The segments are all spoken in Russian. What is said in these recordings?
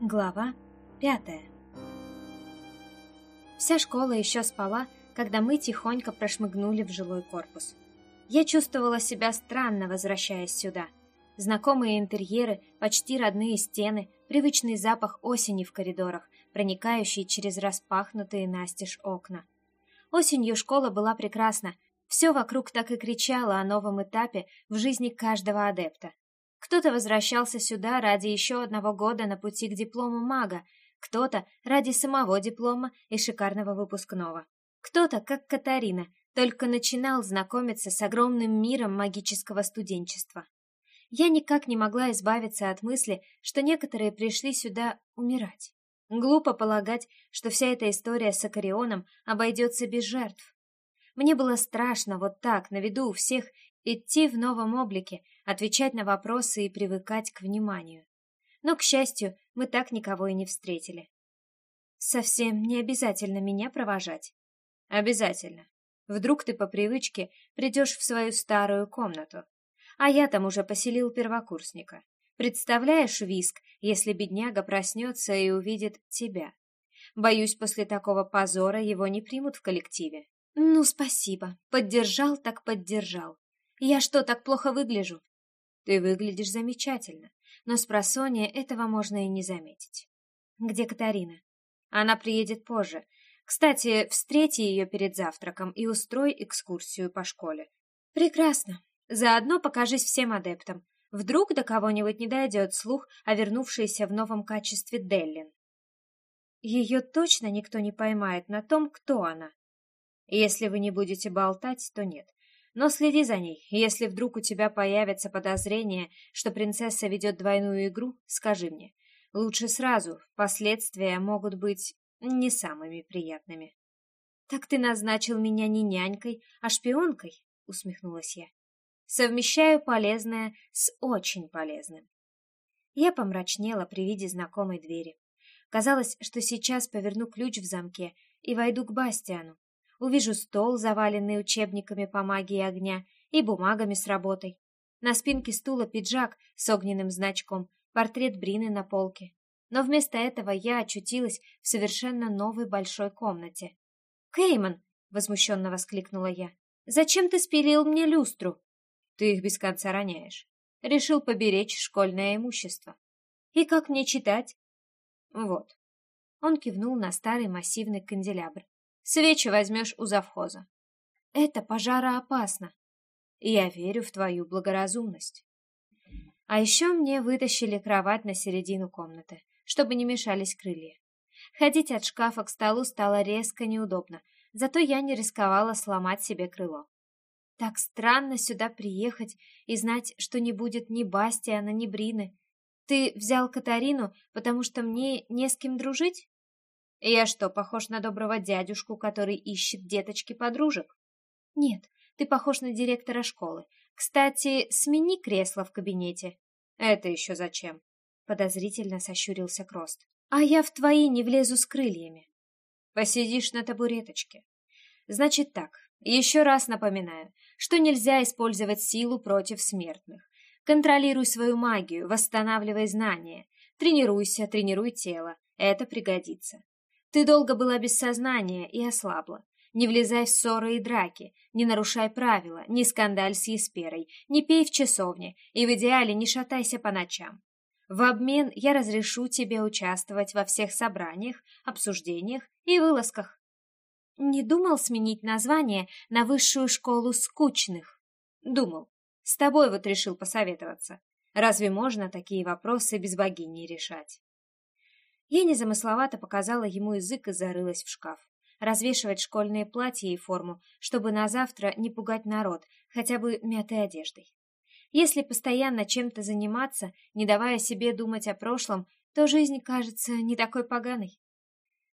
Глава пятая Вся школа еще спала, когда мы тихонько прошмыгнули в жилой корпус. Я чувствовала себя странно, возвращаясь сюда. Знакомые интерьеры, почти родные стены, привычный запах осени в коридорах, проникающий через распахнутые настежь окна. Осенью школа была прекрасна, все вокруг так и кричало о новом этапе в жизни каждого адепта. Кто-то возвращался сюда ради еще одного года на пути к диплому мага, кто-то ради самого диплома и шикарного выпускного. Кто-то, как Катарина, только начинал знакомиться с огромным миром магического студенчества. Я никак не могла избавиться от мысли, что некоторые пришли сюда умирать. Глупо полагать, что вся эта история с Акарионом обойдется без жертв. Мне было страшно вот так, на виду у всех, идти в новом облике, отвечать на вопросы и привыкать к вниманию. Но, к счастью, мы так никого и не встретили. Совсем не обязательно меня провожать. Обязательно. Вдруг ты по привычке придешь в свою старую комнату. А я там уже поселил первокурсника. Представляешь, Виск, если бедняга проснется и увидит тебя? Боюсь, после такого позора его не примут в коллективе. Ну, спасибо. Поддержал так поддержал. Я что, так плохо выгляжу? Ты выглядишь замечательно, но с просонья этого можно и не заметить. Где Катарина? Она приедет позже. Кстати, встрети ее перед завтраком и устрой экскурсию по школе. Прекрасно. Заодно покажись всем адептам. Вдруг до кого-нибудь не дойдет слух о вернувшейся в новом качестве Деллин. Ее точно никто не поймает на том, кто она. Если вы не будете болтать, то нет. Но следи за ней. Если вдруг у тебя появится подозрение, что принцесса ведет двойную игру, скажи мне. Лучше сразу. Последствия могут быть не самыми приятными. «Так ты назначил меня не нянькой, а шпионкой?» — усмехнулась я. «Совмещаю полезное с очень полезным». Я помрачнела при виде знакомой двери. Казалось, что сейчас поверну ключ в замке и войду к Бастиану, увижу стол, заваленный учебниками по магии огня и бумагами с работой. На спинке стула пиджак с огненным значком, портрет Брины на полке. Но вместо этого я очутилась в совершенно новой большой комнате. «Кейман!» — возмущенно воскликнула я. «Зачем ты спилил мне люстру?» «Ты их без конца роняешь. Решил поберечь школьное имущество. И как мне читать?» «Вот». Он кивнул на старый массивный канделябр. Свечи возьмешь у завхоза. Это пожароопасно. Я верю в твою благоразумность. А еще мне вытащили кровать на середину комнаты, чтобы не мешались крылья. Ходить от шкафа к столу стало резко неудобно, зато я не рисковала сломать себе крыло. Так странно сюда приехать и знать, что не будет ни Бастиана, ни Брины. Ты взял Катарину, потому что мне не с кем дружить? Я что, похож на доброго дядюшку, который ищет деточки-подружек? Нет, ты похож на директора школы. Кстати, смени кресло в кабинете. Это еще зачем? Подозрительно сощурился Крост. А я в твои не влезу с крыльями. Посидишь на табуреточке. Значит так, еще раз напоминаю, что нельзя использовать силу против смертных. Контролируй свою магию, восстанавливай знания. Тренируйся, тренируй тело. Это пригодится. Ты долго была без сознания и ослабла. Не влезай в ссоры и драки, не нарушай правила, не скандаль с Есперой, не пей в часовне и в идеале не шатайся по ночам. В обмен я разрешу тебе участвовать во всех собраниях, обсуждениях и вылазках. Не думал сменить название на высшую школу скучных? Думал. С тобой вот решил посоветоваться. Разве можно такие вопросы без богини решать? Я незамысловато показала ему язык и зарылась в шкаф. Развешивать школьные платья и форму, чтобы на завтра не пугать народ, хотя бы мятой одеждой. Если постоянно чем-то заниматься, не давая себе думать о прошлом, то жизнь кажется не такой поганой.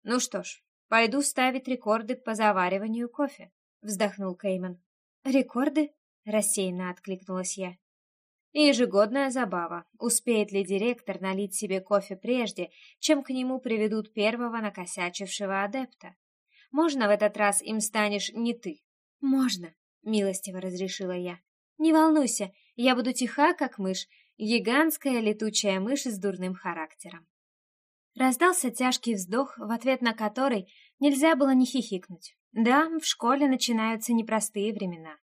Ну что ж, пойду ставить рекорды по завариванию кофе, вздохнул Кейман. Рекорды? рассеянно откликнулась я. И ежегодная забава, успеет ли директор налить себе кофе прежде, чем к нему приведут первого накосячившего адепта. Можно в этот раз им станешь не ты? Можно, милостиво разрешила я. Не волнуйся, я буду тиха, как мышь, гигантская летучая мышь с дурным характером. Раздался тяжкий вздох, в ответ на который нельзя было не хихикнуть. Да, в школе начинаются непростые времена.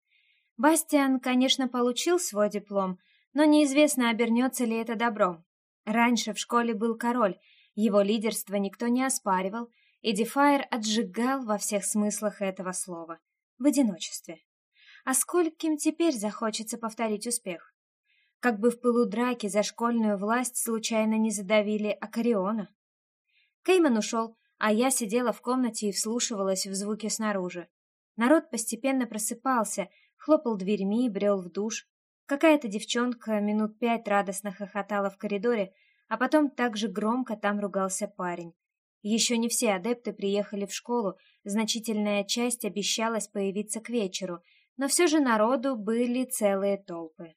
Бастиан, конечно, получил свой диплом, но неизвестно, обернется ли это добром. Раньше в школе был король, его лидерство никто не оспаривал, и Дефайр отжигал во всех смыслах этого слова. В одиночестве. А скольким теперь захочется повторить успех? Как бы в пылу драки за школьную власть случайно не задавили Акариона. Кейман ушел, а я сидела в комнате и вслушивалась в звуки снаружи. Народ постепенно просыпался, хлопал дверьми брел в душ. Какая-то девчонка минут пять радостно хохотала в коридоре, а потом так же громко там ругался парень. Еще не все адепты приехали в школу, значительная часть обещалась появиться к вечеру, но все же народу были целые толпы.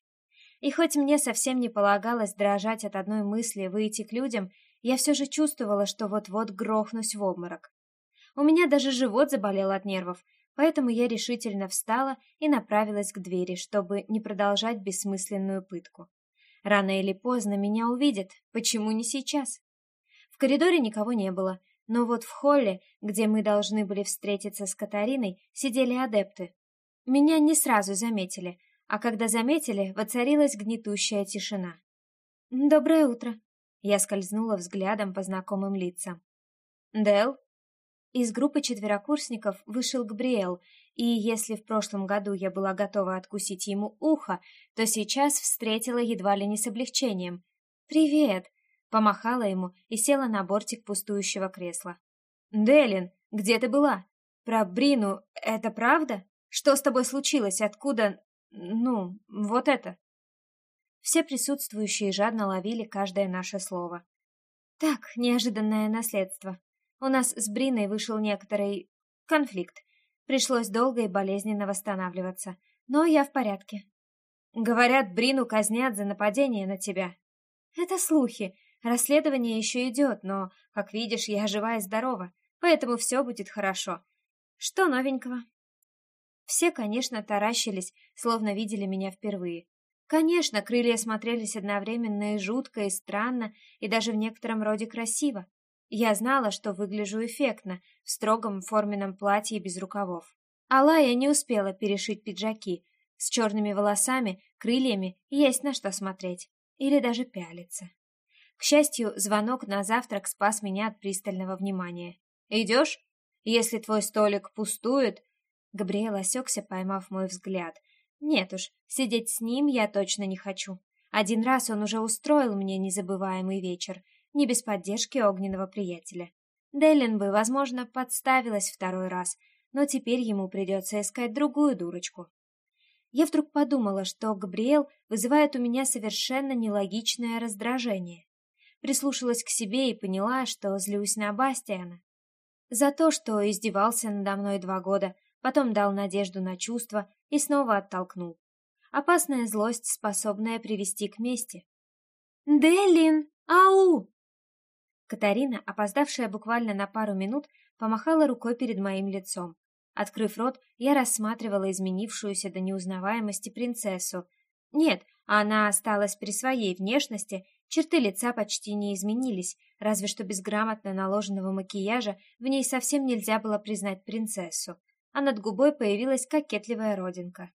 И хоть мне совсем не полагалось дрожать от одной мысли выйти к людям, я все же чувствовала, что вот-вот грохнусь в обморок. У меня даже живот заболел от нервов, поэтому я решительно встала и направилась к двери, чтобы не продолжать бессмысленную пытку. Рано или поздно меня увидят, почему не сейчас? В коридоре никого не было, но вот в холле, где мы должны были встретиться с Катариной, сидели адепты. Меня не сразу заметили, а когда заметили, воцарилась гнетущая тишина. «Доброе утро», я скользнула взглядом по знакомым лицам. «Дэл?» Из группы четверокурсников вышел Габриэл, и если в прошлом году я была готова откусить ему ухо, то сейчас встретила едва ли не с облегчением. «Привет!» — помахала ему и села на бортик пустующего кресла. «Делин, где ты была? Про Брину это правда? Что с тобой случилось? Откуда... Ну, вот это?» Все присутствующие жадно ловили каждое наше слово. Так, неожиданное наследство. У нас с Бриной вышел некоторый конфликт. Пришлось долго и болезненно восстанавливаться. Но я в порядке. Говорят, Брину казнят за нападение на тебя. Это слухи. Расследование еще идет, но, как видишь, я жива и здорова, поэтому все будет хорошо. Что новенького? Все, конечно, таращились, словно видели меня впервые. Конечно, крылья смотрелись одновременно и жутко, и странно, и даже в некотором роде красиво. Я знала, что выгляжу эффектно, в строгом форменном платье без рукавов. Алая не успела перешить пиджаки. С черными волосами, крыльями есть на что смотреть. Или даже пялиться. К счастью, звонок на завтрак спас меня от пристального внимания. «Идешь? Если твой столик пустует...» Габриэл осекся, поймав мой взгляд — нет уж, сидеть с ним я точно не хочу. Один раз он уже устроил мне незабываемый вечер, не без поддержки огненного приятеля. Деллин бы, возможно, подставилась второй раз, но теперь ему придется искать другую дурочку. Я вдруг подумала, что Габриэл вызывает у меня совершенно нелогичное раздражение. Прислушалась к себе и поняла, что злюсь на Бастиана. За то, что издевался надо мной два года, потом дал надежду на чувства и снова оттолкнул. Опасная злость, способная привести к мести. «Делин! Ау!» Катарина, опоздавшая буквально на пару минут, помахала рукой перед моим лицом. Открыв рот, я рассматривала изменившуюся до неузнаваемости принцессу. Нет, она осталась при своей внешности, черты лица почти не изменились, разве что без грамотно наложенного макияжа в ней совсем нельзя было признать принцессу а над губой появилась кокетливая родинка.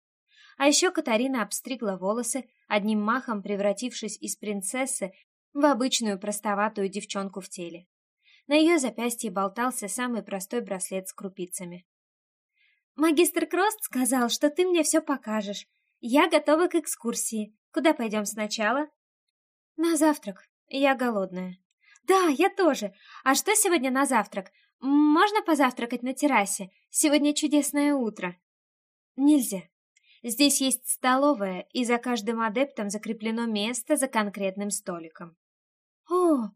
А еще Катарина обстригла волосы, одним махом превратившись из принцессы в обычную простоватую девчонку в теле. На ее запястье болтался самый простой браслет с крупицами. «Магистр Крост сказал, что ты мне все покажешь. Я готова к экскурсии. Куда пойдем сначала?» «На завтрак. Я голодная». «Да, я тоже. А что сегодня на завтрак? Можно позавтракать на террасе? Сегодня чудесное утро. Нельзя. Здесь есть столовая, и за каждым адептом закреплено место за конкретным столиком. О,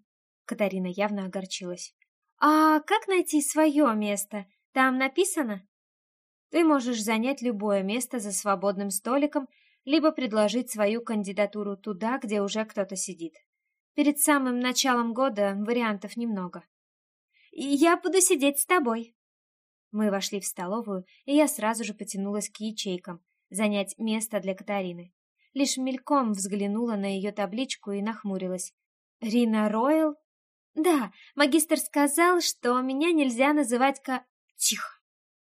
Катарина явно огорчилась. А как найти свое место? Там написано? Ты можешь занять любое место за свободным столиком, либо предложить свою кандидатуру туда, где уже кто-то сидит. Перед самым началом года вариантов немного. Я буду сидеть с тобой. Мы вошли в столовую, и я сразу же потянулась к ячейкам, занять место для Катарины. Лишь мельком взглянула на ее табличку и нахмурилась. «Рина Ройл?» Да, магистр сказал, что меня нельзя называть ка... Тихо!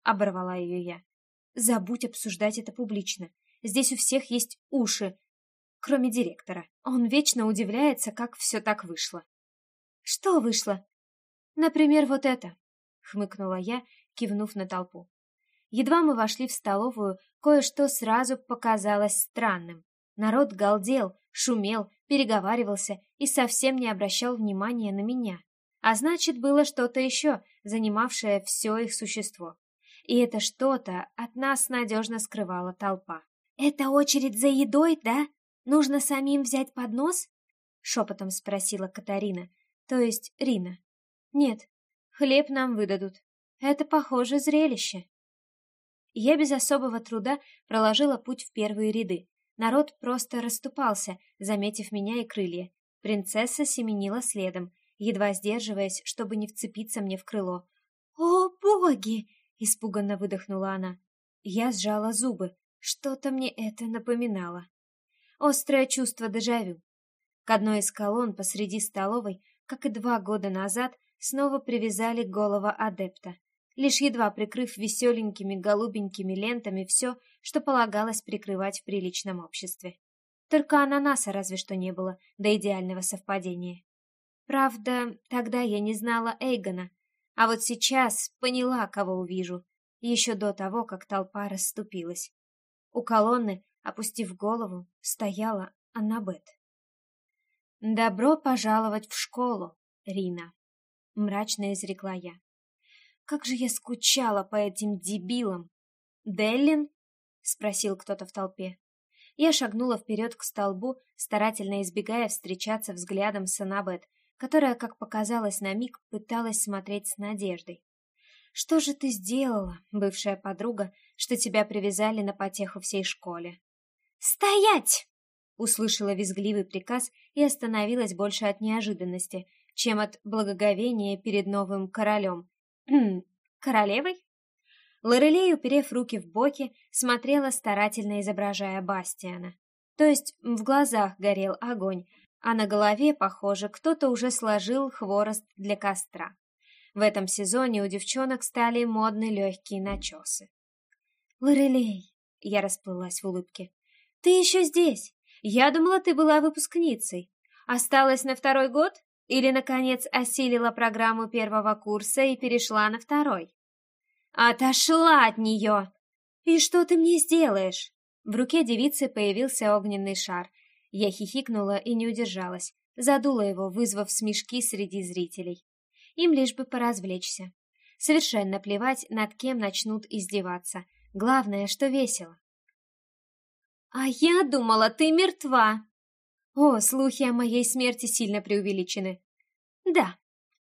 Оборвала ее я. Забудь обсуждать это публично. Здесь у всех есть уши, кроме директора. Он вечно удивляется, как все так вышло. Что вышло? Например, вот это, хмыкнула я, кивнув на толпу. Едва мы вошли в столовую, кое-что сразу показалось странным. Народ галдел, шумел, переговаривался и совсем не обращал внимания на меня. А значит, было что-то еще, занимавшее все их существо. И это что-то от нас надежно скрывала толпа. «Это очередь за едой, да? Нужно самим взять поднос?» Шепотом спросила Катарина, то есть Рина. «Нет, хлеб нам выдадут. Это похоже зрелище». Я без особого труда проложила путь в первые ряды. Народ просто расступался, заметив меня и крылья. Принцесса семенила следом, едва сдерживаясь, чтобы не вцепиться мне в крыло. «О, боги!» — испуганно выдохнула она. Я сжала зубы. Что-то мне это напоминало. Острое чувство дежавю. К одной из колонн посреди столовой, как и два года назад, снова привязали голова адепта лишь едва прикрыв веселенькими голубенькими лентами все, что полагалось прикрывать в приличном обществе. Только ананаса разве что не было, до идеального совпадения. Правда, тогда я не знала Эйгона, а вот сейчас поняла, кого увижу, еще до того, как толпа расступилась. У колонны, опустив голову, стояла Аннабет. «Добро пожаловать в школу, Рина», — мрачно изрекла я. Как же я скучала по этим дебилам! «Деллин?» — спросил кто-то в толпе. Я шагнула вперед к столбу, старательно избегая встречаться взглядом с Анабет, которая, как показалось на миг, пыталась смотреть с надеждой. «Что же ты сделала, бывшая подруга, что тебя привязали на потеху всей школе?» «Стоять!» — услышала визгливый приказ и остановилась больше от неожиданности, чем от благоговения перед новым королем, королевой? Лорелей, уперев руки в боки, смотрела старательно изображая Бастиана. То есть в глазах горел огонь, а на голове, похоже, кто-то уже сложил хворост для костра. В этом сезоне у девчонок стали модны легкие начесы. «Лорелей!» — я расплылась в улыбке. «Ты еще здесь? Я думала, ты была выпускницей. Осталась на второй год?» Или, наконец, осилила программу первого курса и перешла на второй? Отошла от нее! И что ты мне сделаешь? В руке девицы появился огненный шар. Я хихикнула и не удержалась, задула его, вызвав смешки среди зрителей. Им лишь бы поразвлечься. Совершенно плевать, над кем начнут издеваться. Главное, что весело. «А я думала, ты мертва!» О, слухи о моей смерти сильно преувеличены. Да.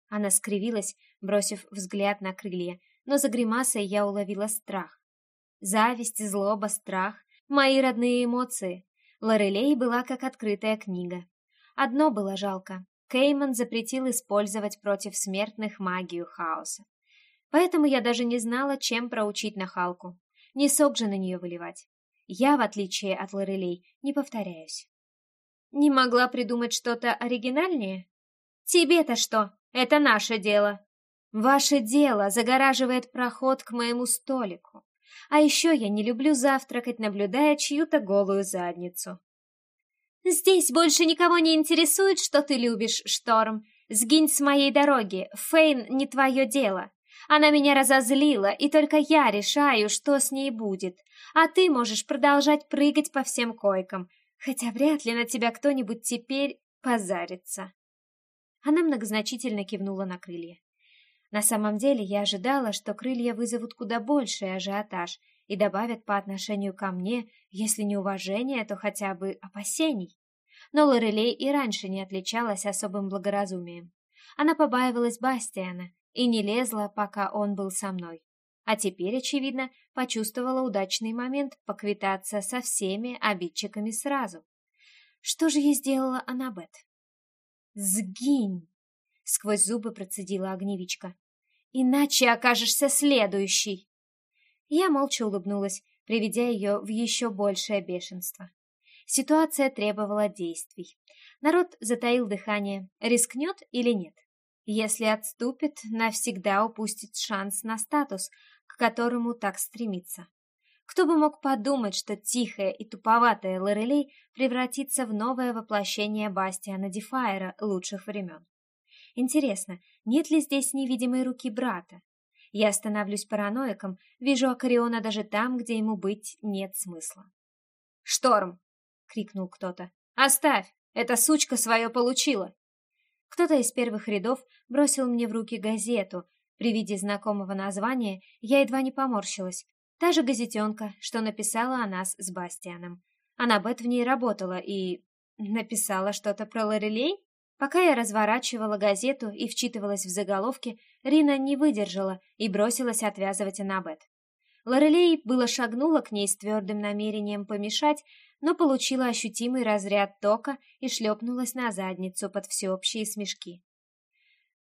Она скривилась, бросив взгляд на крылья, но за гримасой я уловила страх. Зависть, злоба, страх — мои родные эмоции. Лорелей была как открытая книга. Одно было жалко. Кейман запретил использовать против смертных магию хаоса. Поэтому я даже не знала, чем проучить нахалку. Не сок же на нее выливать. Я, в отличие от Лорелей, не повторяюсь. Не могла придумать что-то оригинальнее? Тебе-то что? Это наше дело. Ваше дело загораживает проход к моему столику. А еще я не люблю завтракать, наблюдая чью-то голую задницу. Здесь больше никого не интересует, что ты любишь, Шторм. Сгинь с моей дороги. Фейн не твое дело. Она меня разозлила, и только я решаю, что с ней будет. А ты можешь продолжать прыгать по всем койкам, хотя вряд ли на тебя кто-нибудь теперь позарится. Она многозначительно кивнула на крылья. На самом деле я ожидала, что крылья вызовут куда больший ажиотаж и добавят по отношению ко мне, если не уважения, то хотя бы опасений. Но Лорелей и раньше не отличалась особым благоразумием. Она побаивалась Бастиана и не лезла, пока он был со мной. А теперь, очевидно, почувствовала удачный момент поквитаться со всеми обидчиками сразу. Что же ей сделала Анабет? «Сгинь!» — сквозь зубы процедила огневичка. «Иначе окажешься следующий!» Я молча улыбнулась, приведя ее в еще большее бешенство. Ситуация требовала действий. Народ затаил дыхание, рискнет или нет. Если отступит, навсегда упустит шанс на статус, к которому так стремится. Кто бы мог подумать, что тихая и туповатая Лорелей превратится в новое воплощение Бастиана Дефайра лучших времен. Интересно, нет ли здесь невидимой руки брата? Я становлюсь параноиком, вижу Акариона даже там, где ему быть нет смысла. «Шторм!» — крикнул кто-то. «Оставь! Эта сучка свое получила!» Кто-то из первых рядов бросил мне в руки газету. При виде знакомого названия я едва не поморщилась. Та же газетенка, что написала о нас с Бастианом. Она Бет в ней работала и... написала что-то про Лорелей? Пока я разворачивала газету и вчитывалась в заголовки, Рина не выдержала и бросилась отвязывать Анабет. Лорелей было шагнула к ней с твердым намерением помешать, но получила ощутимый разряд тока и шлепнулась на задницу под всеобщие смешки.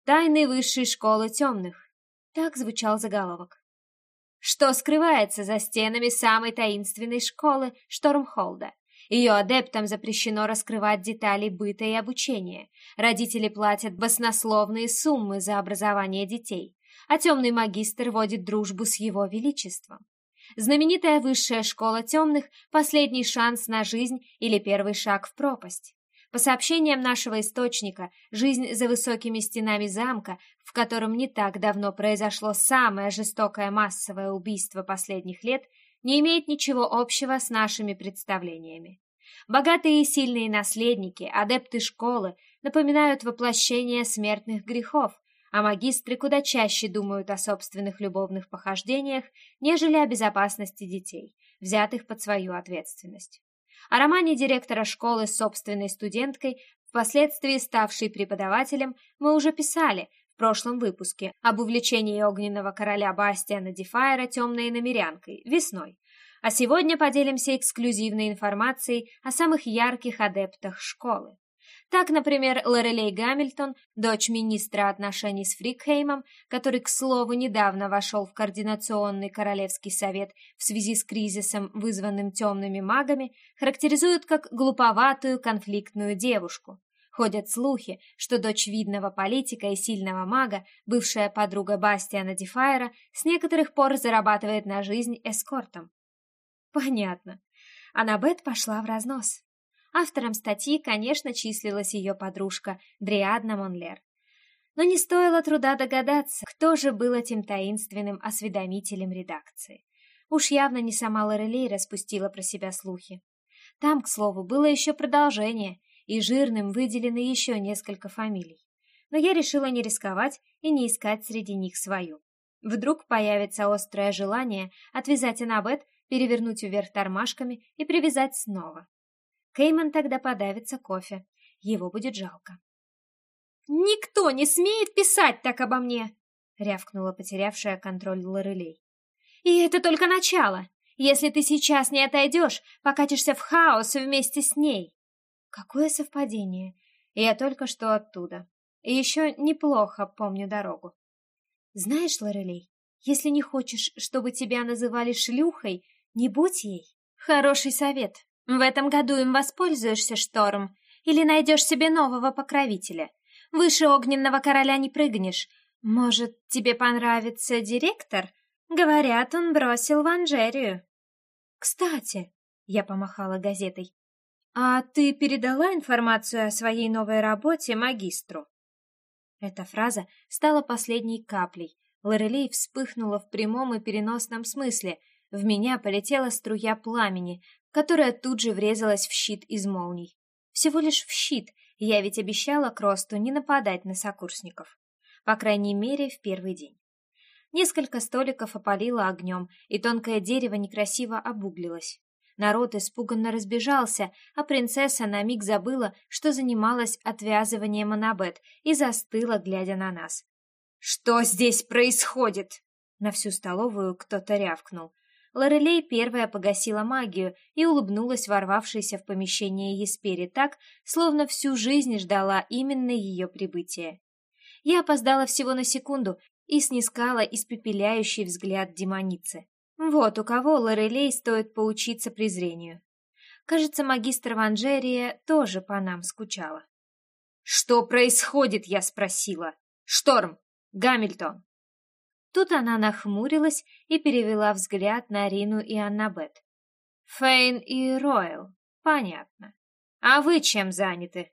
«Тайны высшей школы темных» — так звучал заголовок. Что скрывается за стенами самой таинственной школы Штормхолда? Ее адептам запрещено раскрывать детали быта и обучения. Родители платят баснословные суммы за образование детей, а темный магистр водит дружбу с его величеством. Знаменитая высшая школа темных – последний шанс на жизнь или первый шаг в пропасть. По сообщениям нашего источника, жизнь за высокими стенами замка, в котором не так давно произошло самое жестокое массовое убийство последних лет, не имеет ничего общего с нашими представлениями. Богатые и сильные наследники, адепты школы, напоминают воплощение смертных грехов, а магистры куда чаще думают о собственных любовных похождениях, нежели о безопасности детей, взятых под свою ответственность. О романе директора школы с собственной студенткой, впоследствии ставшей преподавателем, мы уже писали в прошлом выпуске об увлечении огненного короля Бастиана Дефайра темной намерянкой весной, а сегодня поделимся эксклюзивной информацией о самых ярких адептах школы. Так, например, Лорелей Гамильтон, дочь министра отношений с Фрикхеймом, который, к слову, недавно вошел в Координационный Королевский совет в связи с кризисом, вызванным темными магами, характеризуют как глуповатую конфликтную девушку. Ходят слухи, что дочь видного политика и сильного мага, бывшая подруга Бастиана Дефайра, с некоторых пор зарабатывает на жизнь эскортом. Понятно. Аннабет пошла в разнос. Автором статьи, конечно, числилась ее подружка Дриадна Монлер. Но не стоило труда догадаться, кто же был этим таинственным осведомителем редакции. Уж явно не сама Лорелей распустила про себя слухи. Там, к слову, было еще продолжение, и жирным выделены еще несколько фамилий. Но я решила не рисковать и не искать среди них свою. Вдруг появится острое желание отвязать Анабет перевернуть вверх тормашками и привязать снова. Кейман тогда подавится кофе. Его будет жалко. «Никто не смеет писать так обо мне!» — рявкнула потерявшая контроль Лорелей. «И это только начало. Если ты сейчас не отойдешь, покатишься в хаос вместе с ней». Какое совпадение. Я только что оттуда. И еще неплохо помню дорогу. Знаешь, Лорелей, если не хочешь, чтобы тебя называли шлюхой, не будь ей. Хороший совет. В этом году им воспользуешься, Шторм, или найдешь себе нового покровителя. Выше огненного короля не прыгнешь. Может, тебе понравится директор? Говорят, он бросил в Анжерию. Кстати, я помахала газетой. А ты передала информацию о своей новой работе магистру? Эта фраза стала последней каплей. Лорелей вспыхнула в прямом и переносном смысле — в меня полетела струя пламени, которая тут же врезалась в щит из молний. Всего лишь в щит, я ведь обещала Кросту не нападать на сокурсников. По крайней мере, в первый день. Несколько столиков опалило огнем, и тонкое дерево некрасиво обуглилось. Народ испуганно разбежался, а принцесса на миг забыла, что занималась отвязыванием Анабет, и застыла, глядя на нас. «Что здесь происходит?» На всю столовую кто-то рявкнул. Лорелей первая погасила магию и улыбнулась ворвавшейся в помещение Еспере так, словно всю жизнь ждала именно ее прибытия. Я опоздала всего на секунду и снискала испепеляющий взгляд демоницы. Вот у кого Лорелей стоит поучиться презрению. Кажется, магистр Ванжерия тоже по нам скучала. «Что происходит?» — я спросила. Шторм! Гамильтон!» Тут она нахмурилась и перевела взгляд на Рину и Аннабет. «Фейн и Ройл. Понятно. А вы чем заняты?»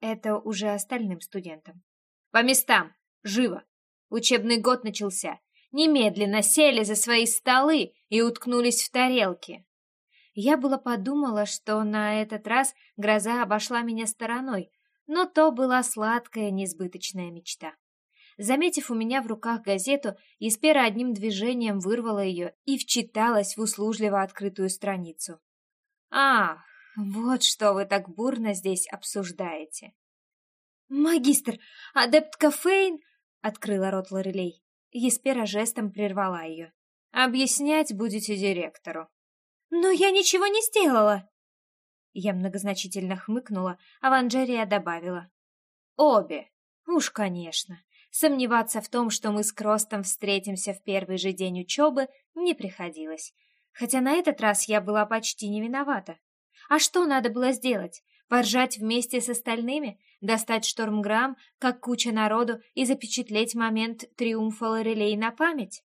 Это уже остальным студентам. «По местам! Живо! Учебный год начался. Немедленно сели за свои столы и уткнулись в тарелки. Я было подумала, что на этот раз гроза обошла меня стороной, но то была сладкая несбыточная мечта. Заметив у меня в руках газету, Еспера одним движением вырвала ее и вчиталась в услужливо открытую страницу. «Ах, вот что вы так бурно здесь обсуждаете!» «Магистр, адепт Кафейн!» — открыла рот Лорелей. Еспера жестом прервала ее. «Объяснять будете директору». «Но я ничего не сделала!» Я многозначительно хмыкнула, а Ванжерия добавила. «Обе! Уж, конечно. Сомневаться в том, что мы с Кростом встретимся в первый же день учебы, не приходилось. Хотя на этот раз я была почти не виновата. А что надо было сделать? Поржать вместе с остальными? Достать штормграмм, как куча народу, и запечатлеть момент триумфа Лорелей на память?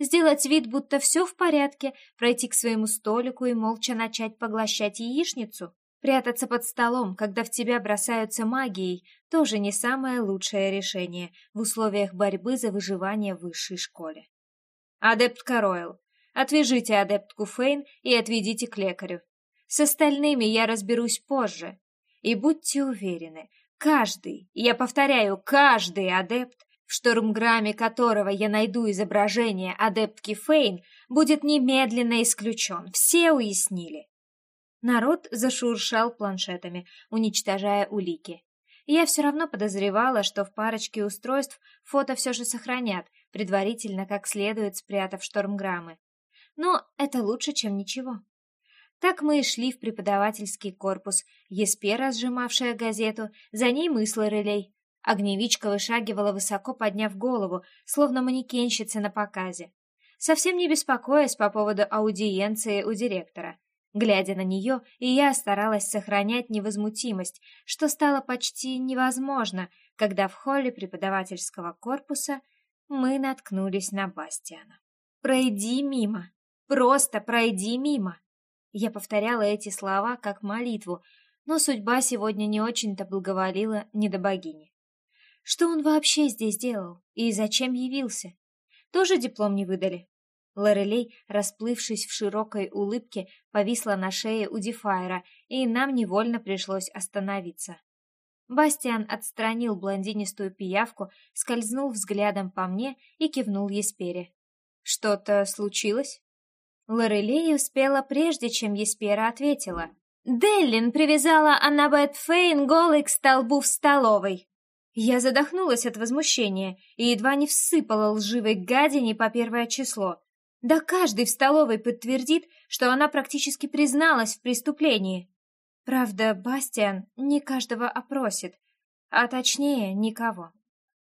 Сделать вид, будто все в порядке, пройти к своему столику и молча начать поглощать яичницу? Прятаться под столом, когда в тебя бросаются магией, тоже не самое лучшее решение в условиях борьбы за выживание в высшей школе. Адепт Каройл, отвяжите адептку Фейн и отведите к лекарю. С остальными я разберусь позже. И будьте уверены, каждый, я повторяю, каждый адепт, в штурмграмме которого я найду изображение адептки Фейн, будет немедленно исключен. Все уяснили. Народ зашуршал планшетами, уничтожая улики. Я все равно подозревала, что в парочке устройств фото все же сохранят, предварительно как следует спрятав штормграммы. Но это лучше, чем ничего. Так мы и шли в преподавательский корпус, Еспера, сжимавшая газету, за ней мы с Лорелей. Огневичка вышагивала высоко, подняв голову, словно манекенщица на показе. Совсем не беспокоясь по поводу аудиенции у директора. Глядя на нее, и я старалась сохранять невозмутимость, что стало почти невозможно, когда в холле преподавательского корпуса мы наткнулись на Бастиана. «Пройди мимо! Просто пройди мимо!» Я повторяла эти слова как молитву, но судьба сегодня не очень-то благоволила не до богини. Что он вообще здесь делал и зачем явился? Тоже диплом не выдали? Лорелей, расплывшись в широкой улыбке, повисла на шее у Дефайра, и нам невольно пришлось остановиться. Бастиан отстранил блондинистую пиявку, скользнул взглядом по мне и кивнул Еспере. «Что-то случилось?» Лорелей успела прежде, чем Еспера ответила. «Деллин привязала Аннабет Фейн голой к столбу в столовой!» Я задохнулась от возмущения и едва не всыпала лживой гадине по первое число. Да каждый в столовой подтвердит, что она практически призналась в преступлении. Правда, Бастиан не каждого опросит, а точнее, никого.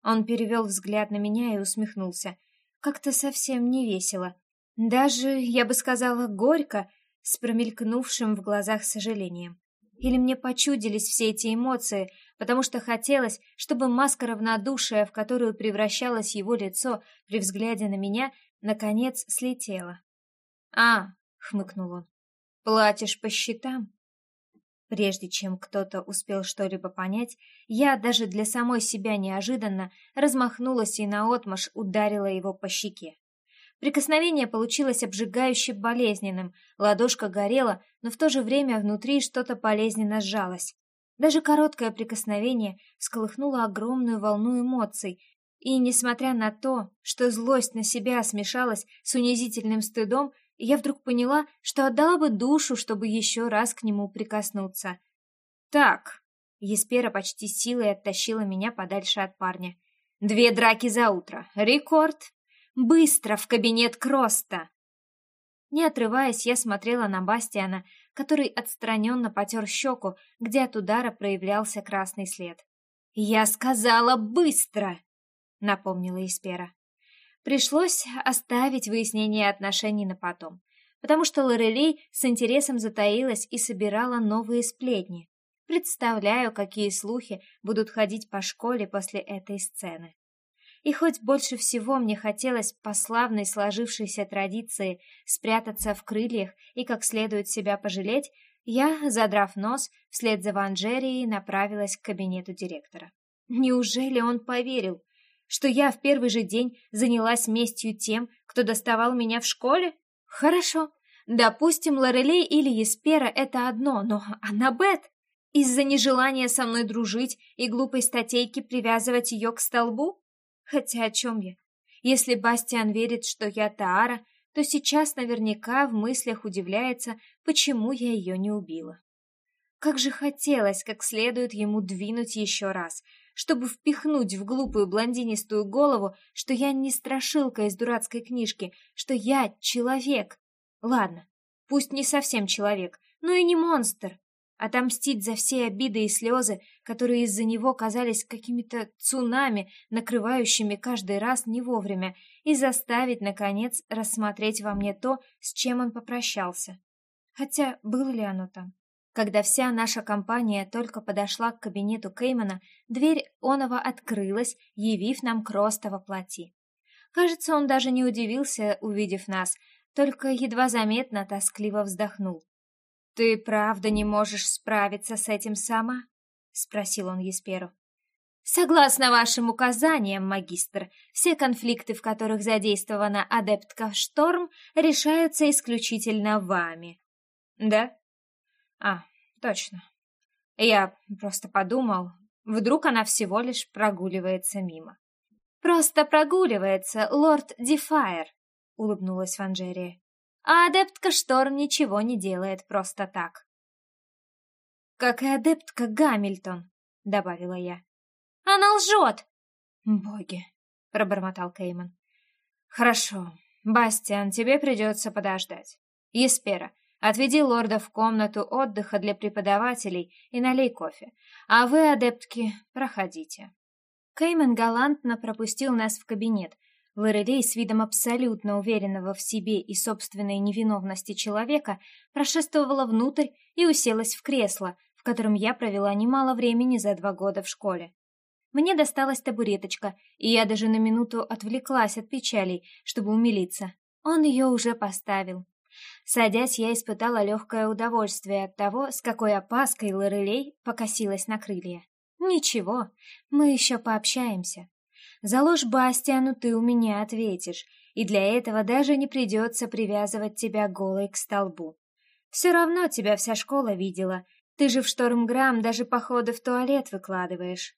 Он перевел взгляд на меня и усмехнулся. Как-то совсем не весело. Даже, я бы сказала, горько, с промелькнувшим в глазах сожалением. Или мне почудились все эти эмоции, потому что хотелось, чтобы маска равнодушия, в которую превращалось его лицо при взгляде на меня, наконец слетела. «А!» — хмыкнул он. «Платишь по счетам?» Прежде чем кто-то успел что-либо понять, я даже для самой себя неожиданно размахнулась и наотмашь ударила его по щеке. Прикосновение получилось обжигающе болезненным, ладошка горела, но в то же время внутри что-то болезненно сжалось. Даже короткое прикосновение сколыхнуло огромную волну эмоций, и, несмотря на то, что злость на себя смешалась с унизительным стыдом, я вдруг поняла, что отдала бы душу, чтобы еще раз к нему прикоснуться. «Так», — Еспера почти силой оттащила меня подальше от парня. «Две драки за утро. Рекорд. Быстро в кабинет Кроста!» Не отрываясь, я смотрела на Бастиана, который отстраненно потер щеку, где от удара проявлялся красный след. «Я сказала быстро!» — напомнила Испера. Пришлось оставить выяснение отношений на потом, потому что Лорелей с интересом затаилась и собирала новые сплетни. Представляю, какие слухи будут ходить по школе после этой сцены. И хоть больше всего мне хотелось по славной сложившейся традиции спрятаться в крыльях и как следует себя пожалеть, я, задрав нос, вслед за Ванжерией направилась к кабинету директора. Неужели он поверил, что я в первый же день занялась местью тем, кто доставал меня в школе? Хорошо. Допустим, Лорелей или Еспера — это одно, но Аннабет... Из-за нежелания со мной дружить и глупой статейки привязывать ее к столбу? Хотя о чем я? Если Бастиан верит, что я Таара, то сейчас наверняка в мыслях удивляется, почему я ее не убила. Как же хотелось как следует ему двинуть еще раз, чтобы впихнуть в глупую блондинистую голову, что я не страшилка из дурацкой книжки, что я человек. Ладно, пусть не совсем человек, но и не монстр. Отомстить за все обиды и слезы, которые из-за него казались какими-то цунами, накрывающими каждый раз не вовремя, и заставить, наконец, рассмотреть во мне то, с чем он попрощался. Хотя было ли оно там? Когда вся наша компания только подошла к кабинету Кеймана, дверь Онова открылась, явив нам Кроста во плоти. Кажется, он даже не удивился, увидев нас, только едва заметно тоскливо вздохнул. «Ты правда не можешь справиться с этим сама?» — спросил он Есперу. «Согласно вашим указаниям, магистр, все конфликты, в которых задействована адептка Шторм, решаются исключительно вами». «Да?» А, точно. Я просто подумал, вдруг она всего лишь прогуливается мимо. «Просто прогуливается, лорд Дефайр», — улыбнулась Ванжерия. «А адептка Шторм ничего не делает просто так». «Как и адептка Гамильтон», — добавила я. «Она лжет!» «Боги», — пробормотал Кейман. «Хорошо, Бастиан, тебе придется подождать. Еспера, Отведи лорда в комнату отдыха для преподавателей и налей кофе. А вы, адептки, проходите. Кеймен галантно пропустил нас в кабинет. Лорелей с видом абсолютно уверенного в себе и собственной невиновности человека прошествовала внутрь и уселась в кресло, в котором я провела немало времени за два года в школе. Мне досталась табуреточка, и я даже на минуту отвлеклась от печалей, чтобы умилиться. Он ее уже поставил. Садясь, я испытала легкое удовольствие от того, с какой опаской Лорелей покосилась на крылья. «Ничего, мы еще пообщаемся. За ложь Бастиану ты у меня ответишь, и для этого даже не придется привязывать тебя голой к столбу. Все равно тебя вся школа видела, ты же в Штормграм даже походы в туалет выкладываешь».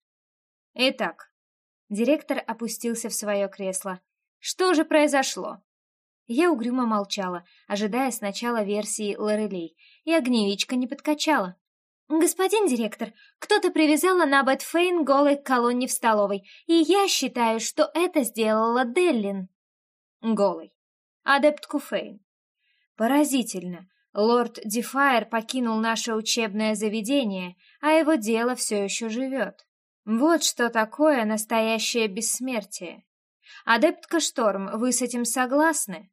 «Итак», — директор опустился в свое кресло, — «что же произошло?» Я угрюмо молчала, ожидая сначала версии Лорелей, и огневичка не подкачала. «Господин директор, кто-то привязал Аннабет Фейн голой к колонне в столовой, и я считаю, что это сделала Деллин». «Голой. Адептку Фейн. Поразительно. Лорд Дефайр покинул наше учебное заведение, а его дело все еще живет. Вот что такое настоящее бессмертие. Адептка Шторм, вы с этим согласны?»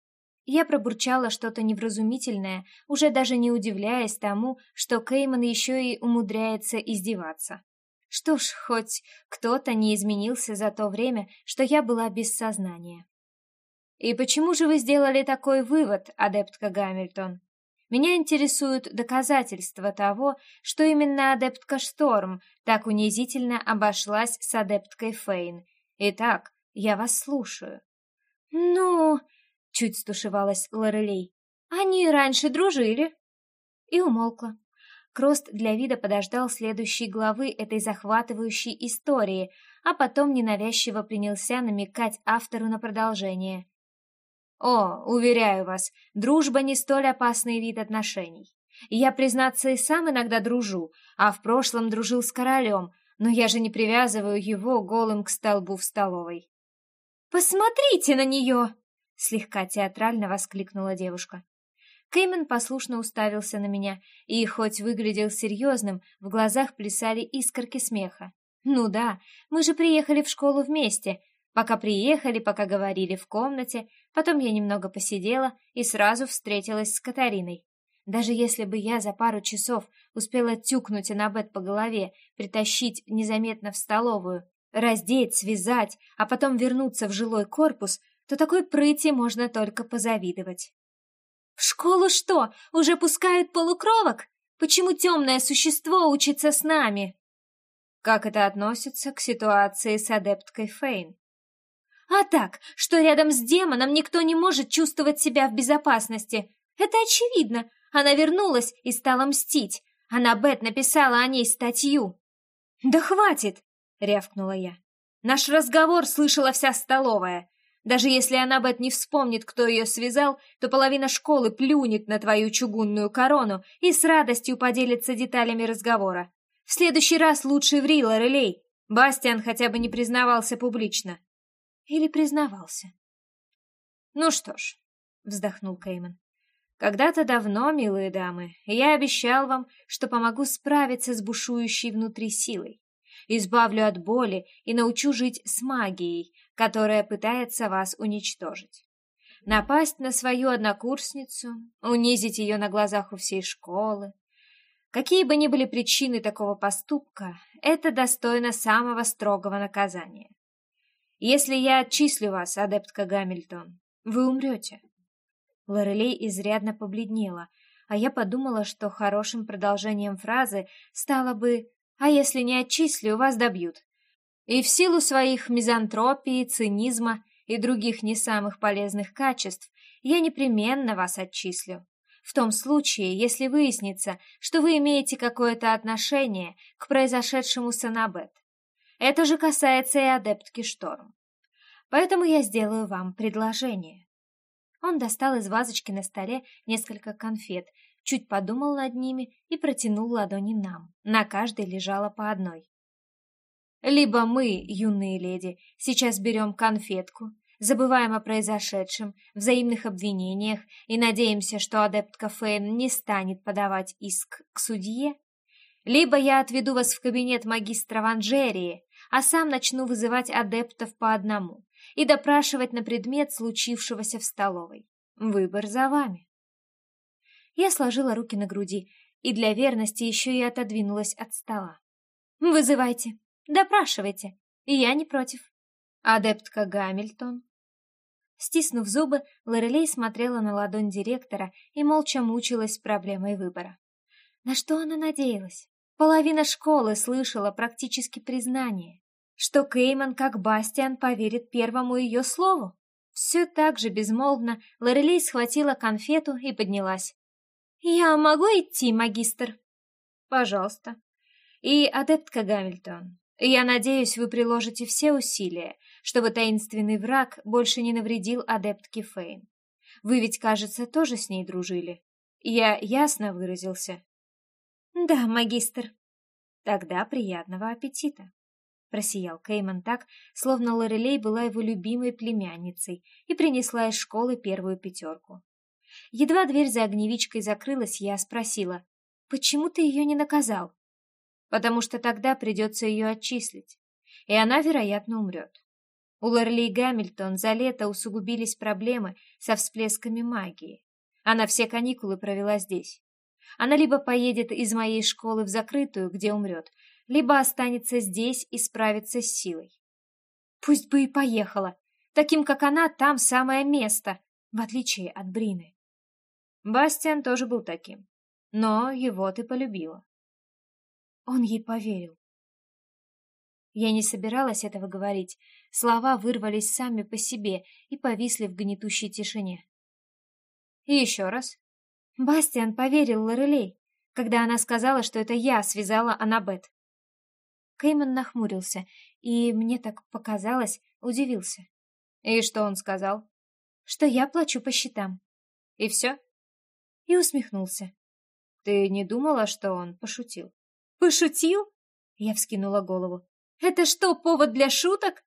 Я пробурчала что-то невразумительное, уже даже не удивляясь тому, что Кейман еще и умудряется издеваться. Что ж, хоть кто-то не изменился за то время, что я была без сознания. «И почему же вы сделали такой вывод, адептка Гамильтон? Меня интересуют доказательства того, что именно адептка Шторм так унизительно обошлась с адепткой Фейн. Итак, я вас слушаю». «Ну...» Чуть стушевалась Лорелей. Они раньше дружили. И умолкла. Крост для вида подождал следующей главы этой захватывающей истории, а потом ненавязчиво принялся намекать автору на продолжение. «О, уверяю вас, дружба не столь опасный вид отношений. Я, признаться, и сам иногда дружу, а в прошлом дружил с королем, но я же не привязываю его голым к столбу в столовой». «Посмотрите на нее!» Слегка театрально воскликнула девушка. Кеймен послушно уставился на меня, и хоть выглядел серьезным, в глазах плясали искорки смеха. «Ну да, мы же приехали в школу вместе. Пока приехали, пока говорили в комнате, потом я немного посидела и сразу встретилась с Катариной. Даже если бы я за пару часов успела тюкнуть Анабет по голове, притащить незаметно в столовую, раздеть, связать, а потом вернуться в жилой корпус, то такой прыти можно только позавидовать. «В школу что, уже пускают полукровок? Почему темное существо учится с нами?» Как это относится к ситуации с адепткой Фейн? А так, что рядом с демоном никто не может чувствовать себя в безопасности. Это очевидно. Она вернулась и стала мстить. Она Бет написала о ней статью. «Да хватит!» — рявкнула я. «Наш разговор слышала вся столовая. Даже если она Бет не вспомнит, кто ее связал, то половина школы плюнет на твою чугунную корону и с радостью поделится деталями разговора. В следующий раз лучше ври, Лорелей. Бастиан хотя бы не признавался публично. Или признавался. «Ну что ж», — вздохнул Кейман, — «когда-то давно, милые дамы, я обещал вам, что помогу справиться с бушующей внутри силой, избавлю от боли и научу жить с магией, которая пытается вас уничтожить. Напасть на свою однокурсницу, унизить ее на глазах у всей школы. Какие бы ни были причины такого поступка, это достойно самого строгого наказания. Если я отчислю вас, адептка Гамильтон, вы умрете. Лорелей изрядно побледнела, а я подумала, что хорошим продолжением фразы стало бы «А если не отчислю, вас добьют». И в силу своих мизантропии, цинизма и других не самых полезных качеств я непременно вас отчислю. В том случае, если выяснится, что вы имеете какое-то отношение к произошедшему с Анабет. Это же касается и адептки Шторм. Поэтому я сделаю вам предложение. Он достал из вазочки на столе несколько конфет, чуть подумал над ними и протянул ладони нам. На каждой лежало по одной. Либо мы, юные леди, сейчас берем конфетку, забываем о произошедшем, взаимных обвинениях и надеемся, что адептка Фейн не станет подавать иск к судье, либо я отведу вас в кабинет магистра Ванжерии, а сам начну вызывать адептов по одному и допрашивать на предмет случившегося в столовой. Выбор за вами. Я сложила руки на груди и для верности еще и отодвинулась от стола. «Вызывайте, допрашивайте, и я не против». Адептка Гамильтон. Стиснув зубы, Лорелей смотрела на ладонь директора и молча мучилась с проблемой выбора. На что она надеялась? Половина школы слышала практически признание, что Кейман, как Бастиан, поверит первому ее слову. Все так же безмолвно Лорелей схватила конфету и поднялась. «Я могу идти, магистр?» «Пожалуйста. И, адептка Гамильтон, я надеюсь, вы приложите все усилия, чтобы таинственный враг больше не навредил адептке Фейн. Вы ведь, кажется, тоже с ней дружили. Я ясно выразился?» «Да, магистр». «Тогда приятного аппетита». Просиял Кейман так, словно Лорелей была его любимой племянницей и принесла из школы первую пятерку. Едва дверь за огневичкой закрылась, я спросила, «Почему ты ее не наказал?» «Потому что тогда придется ее отчислить, и она, вероятно, умрет». У Лорелей Гамильтон за лето усугубились проблемы со всплесками магии. Она все каникулы провела здесь. Она либо поедет из моей школы в закрытую, где умрет, либо останется здесь и справится с силой. Пусть бы и поехала. Таким, как она, там самое место, в отличие от Брины. Бастиан тоже был таким, но его ты полюбила. Он ей поверил. Я не собиралась этого говорить. Слова вырвались сами по себе и повисли в гнетущей тишине. И еще раз. Бастиан поверил Лорелей, когда она сказала, что это я связала Анабет. Кейман нахмурился и, мне так показалось, удивился. И что он сказал? Что я плачу по счетам. И все? И усмехнулся. Ты не думала, что он пошутил? Пошутил? Я вскинула голову. Это что, повод для шуток?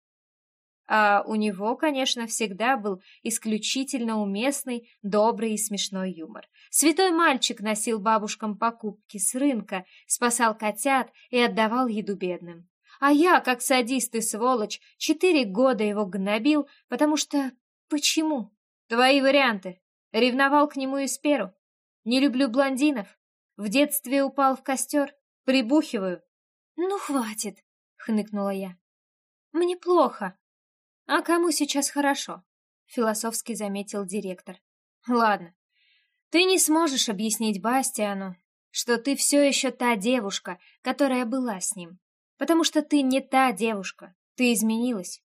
А у него, конечно, всегда был исключительно уместный, добрый и смешной юмор. Святой мальчик носил бабушкам покупки с рынка, спасал котят и отдавал еду бедным. А я, как садист и сволочь, четыре года его гнобил, потому что... Почему? Твои варианты. Ревновал к нему и сперу. Не люблю блондинов. В детстве упал в костер. Прибухиваю. Ну, хватит, хныкнула я. Мне плохо. А кому сейчас хорошо? Философски заметил директор. Ладно. Ты не сможешь объяснить Бастиану, что ты все еще та девушка, которая была с ним. Потому что ты не та девушка. Ты изменилась.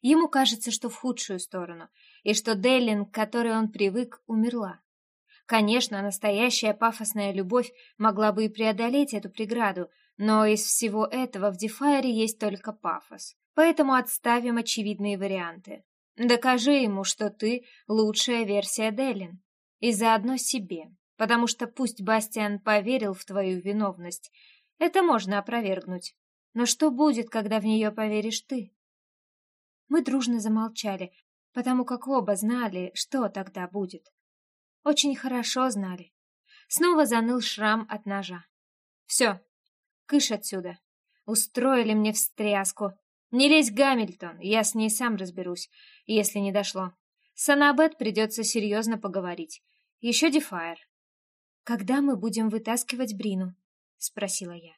Ему кажется, что в худшую сторону, и что Деллин, к которой он привык, умерла. Конечно, настоящая пафосная любовь могла бы и преодолеть эту преграду, но из всего этого в Дефайре есть только пафос. Поэтому отставим очевидные варианты. Докажи ему, что ты лучшая версия Деллин. И заодно себе. Потому что пусть Бастиан поверил в твою виновность, это можно опровергнуть. Но что будет, когда в нее поверишь ты? Мы дружно замолчали, потому как оба знали, что тогда будет. Очень хорошо знали. Снова заныл шрам от ножа. Все, кыш отсюда. Устроили мне встряску. Не лезь, Гамильтон, я с ней сам разберусь, если не дошло. С Анабет придется серьезно поговорить. Еще Дефайр. «Когда мы будем вытаскивать Брину?» — спросила я.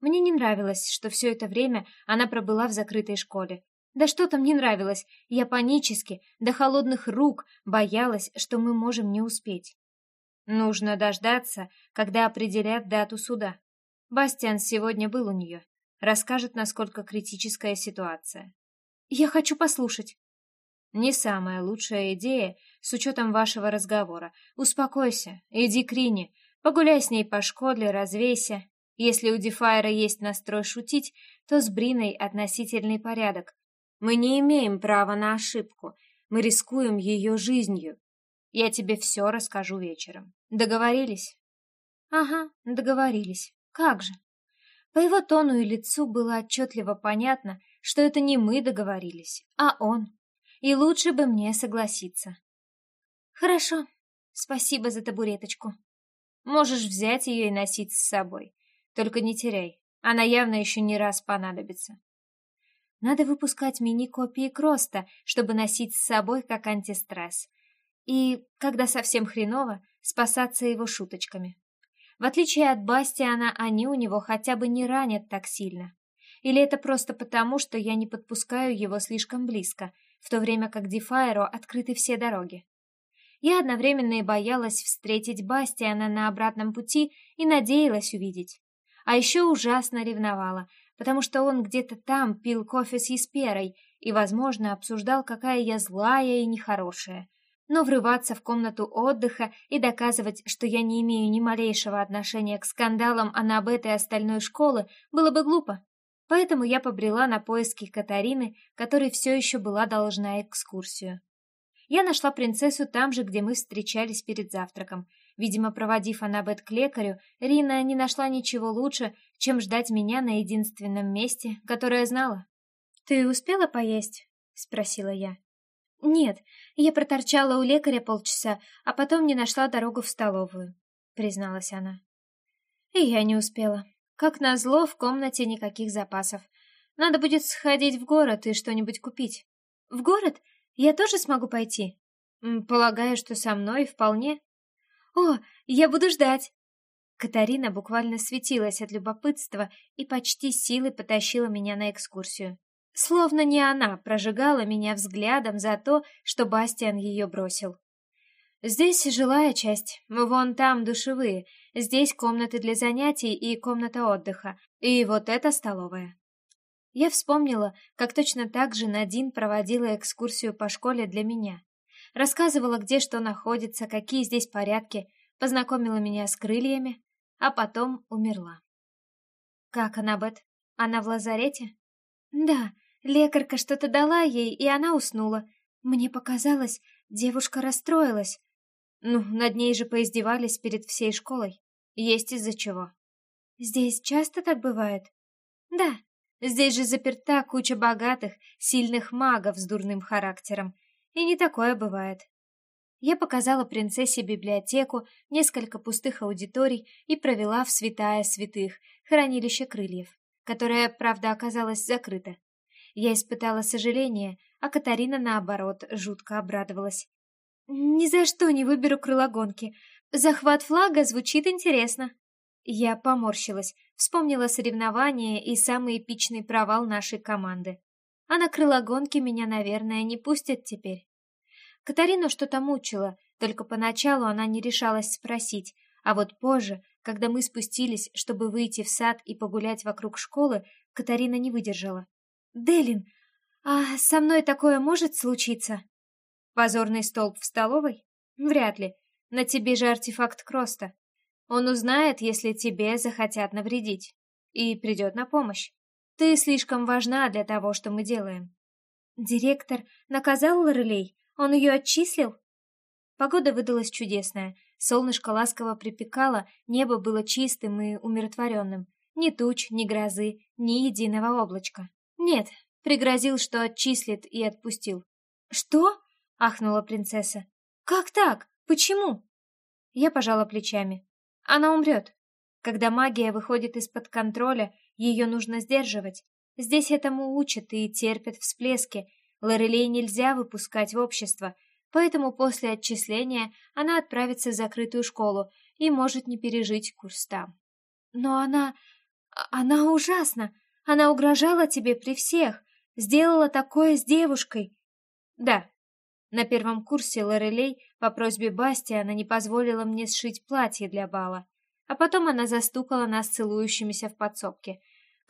Мне не нравилось, что все это время она пробыла в закрытой школе, да что там не нравилось, я панически, до холодных рук, боялась, что мы можем не успеть. Нужно дождаться, когда определят дату суда. Бастиан сегодня был у нее. Расскажет, насколько критическая ситуация. Я хочу послушать. Не самая лучшая идея с учетом вашего разговора. Успокойся, иди к Рине, погуляй с ней по школе, развейся. Если у Дефайра есть настрой шутить, то с Бриной относительный порядок. Мы не имеем права на ошибку. Мы рискуем ее жизнью. Я тебе все расскажу вечером. Договорились? Ага, договорились. Как же? По его тону и лицу было отчетливо понятно, что это не мы договорились, а он. И лучше бы мне согласиться. Хорошо. Спасибо за табуреточку. Можешь взять ее и носить с собой. Только не теряй. Она явно еще не раз понадобится. Надо выпускать мини-копии Кроста, чтобы носить с собой как антистресс. И, когда совсем хреново, спасаться его шуточками. В отличие от Бастиана, они у него хотя бы не ранят так сильно. Или это просто потому, что я не подпускаю его слишком близко, в то время как Дефайро открыты все дороги. Я одновременно и боялась встретить Бастиана на обратном пути и надеялась увидеть. А еще ужасно ревновала, потому что он где-то там пил кофе с Есперой и, возможно, обсуждал, какая я злая и нехорошая. Но врываться в комнату отдыха и доказывать, что я не имею ни малейшего отношения к скандалам Аннабет и остальной школы, было бы глупо. Поэтому я побрела на поиски Катарины, которой все еще была должна экскурсию. Я нашла принцессу там же, где мы встречались перед завтраком, Видимо, проводив Аннабет к лекарю, Рина не нашла ничего лучше, чем ждать меня на единственном месте, которое знала. «Ты успела поесть?» — спросила я. «Нет, я проторчала у лекаря полчаса, а потом не нашла дорогу в столовую», — призналась она. И я не успела. Как назло, в комнате никаких запасов. Надо будет сходить в город и что-нибудь купить. В город? Я тоже смогу пойти? Полагаю, что со мной вполне. «О, я буду ждать!» Катарина буквально светилась от любопытства и почти силой потащила меня на экскурсию. Словно не она прожигала меня взглядом за то, что Бастиан ее бросил. Здесь жилая часть, вон там душевые, здесь комнаты для занятий и комната отдыха, и вот это столовая. Я вспомнила, как точно так же Надин проводила экскурсию по школе для меня рассказывала, где что находится, какие здесь порядки, познакомила меня с крыльями, а потом умерла. Как она, Бет? Она в лазарете? Да, лекарка что-то дала ей, и она уснула. Мне показалось, девушка расстроилась. Ну, над ней же поиздевались перед всей школой. Есть из-за чего. Здесь часто так бывает? Да, здесь же заперта куча богатых, сильных магов с дурным характером, и не такое бывает. Я показала принцессе библиотеку, несколько пустых аудиторий и провела в святая святых, хранилище крыльев, которое, правда, оказалось закрыто. Я испытала сожаление, а Катарина, наоборот, жутко обрадовалась. «Ни за что не выберу крылогонки. Захват флага звучит интересно. Я поморщилась, вспомнила соревнования и самый эпичный провал нашей команды. А на крылогонке меня, наверное, не пустят теперь. Катарину что-то мучило, только поначалу она не решалась спросить, а вот позже, когда мы спустились, чтобы выйти в сад и погулять вокруг школы, Катарина не выдержала. «Делин, а со мной такое может случиться?» «Позорный столб в столовой? Вряд ли. На тебе же артефакт Кроста. Он узнает, если тебе захотят навредить, и придет на помощь. Ты слишком важна для того, что мы делаем». «Директор наказал Лорелей? Он ее отчислил?» Погода выдалась чудесная. Солнышко ласково припекало, небо было чистым и умиротворенным. Ни туч, ни грозы, ни единого облачка. Нет, пригрозил, что отчислит и отпустил. «Что?» — ахнула принцесса. «Как так? Почему?» Я пожала плечами. «Она умрет. Когда магия выходит из-под контроля, ее нужно сдерживать. Здесь этому учат и терпят всплески. Лорелей нельзя выпускать в общество, поэтому после отчисления она отправится в закрытую школу и может не пережить курс там. Но она... она ужасна. Она угрожала тебе при всех, сделала такое с девушкой. Да, на первом курсе Лорелей по просьбе Бастиана не позволила мне сшить платье для бала, а потом она застукала нас целующимися в подсобке.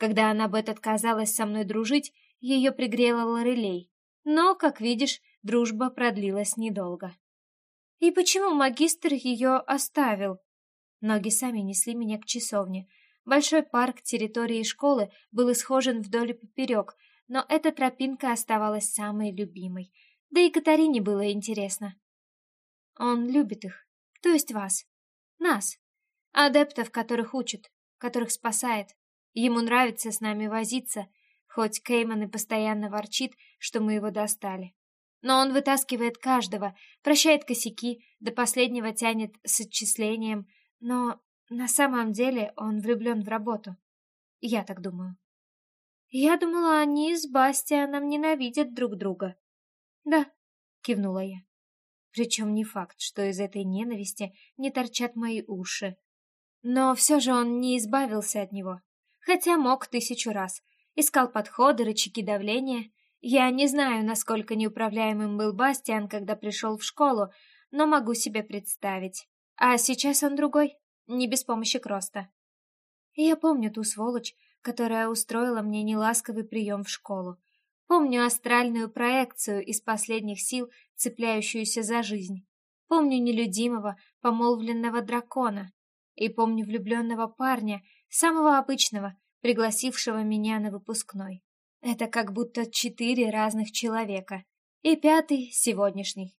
Когда она Бет отказалась со мной дружить, ее пригрела Лорелей. Но, как видишь, дружба продлилась недолго. И почему магистр ее оставил? Ноги сами несли меня к часовне. Большой парк территории школы был исхожен вдоль и поперек, но эта тропинка оставалась самой любимой. Да и Катарине было интересно. Он любит их, то есть вас, нас, адептов, которых учит, которых спасает. Ему нравится с нами возиться, хоть Кейман и постоянно ворчит, что мы его достали. Но он вытаскивает каждого, прощает косяки, до последнего тянет с отчислением, но на самом деле он влюблен в работу. Я так думаю. Я думала, они с Бастианом ненавидят друг друга. Да, кивнула я. Причем не факт, что из этой ненависти не торчат мои уши. Но все же он не избавился от него. Хотя мог тысячу раз. Искал подходы, рычаги давления, я не знаю, насколько неуправляемым был Бастиан, когда пришел в школу, но могу себе представить. А сейчас он другой, не без помощи Кроста. Я помню ту сволочь, которая устроила мне неласковый прием в школу. Помню астральную проекцию из последних сил, цепляющуюся за жизнь. Помню нелюдимого, помолвленного дракона. И помню влюбленного парня, самого обычного, пригласившего меня на выпускной. Это как будто четыре разных человека. И пятый — сегодняшний.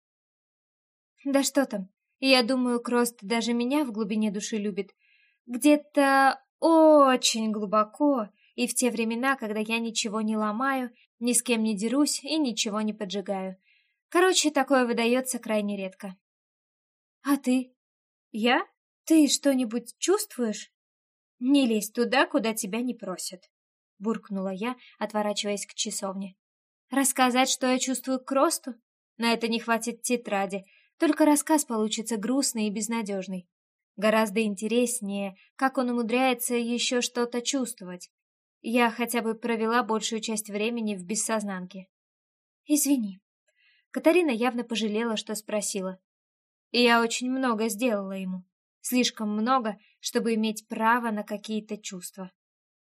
Да что там, я думаю, Крост даже меня в глубине души любит. Где-то очень глубоко, и в те времена, когда я ничего не ломаю, ни с кем не дерусь и ничего не поджигаю. Короче, такое выдается крайне редко. А ты? Я? Ты что-нибудь чувствуешь? Не лезь туда, куда тебя не просят буркнула я, отворачиваясь к часовне. Рассказать, что я чувствую к росту? На это не хватит тетради, только рассказ получится грустный и безнадежный. Гораздо интереснее, как он умудряется еще что-то чувствовать. Я хотя бы провела большую часть времени в бессознанке. Извини. Катарина явно пожалела, что спросила. Я очень много сделала ему. Слишком много, чтобы иметь право на какие-то чувства.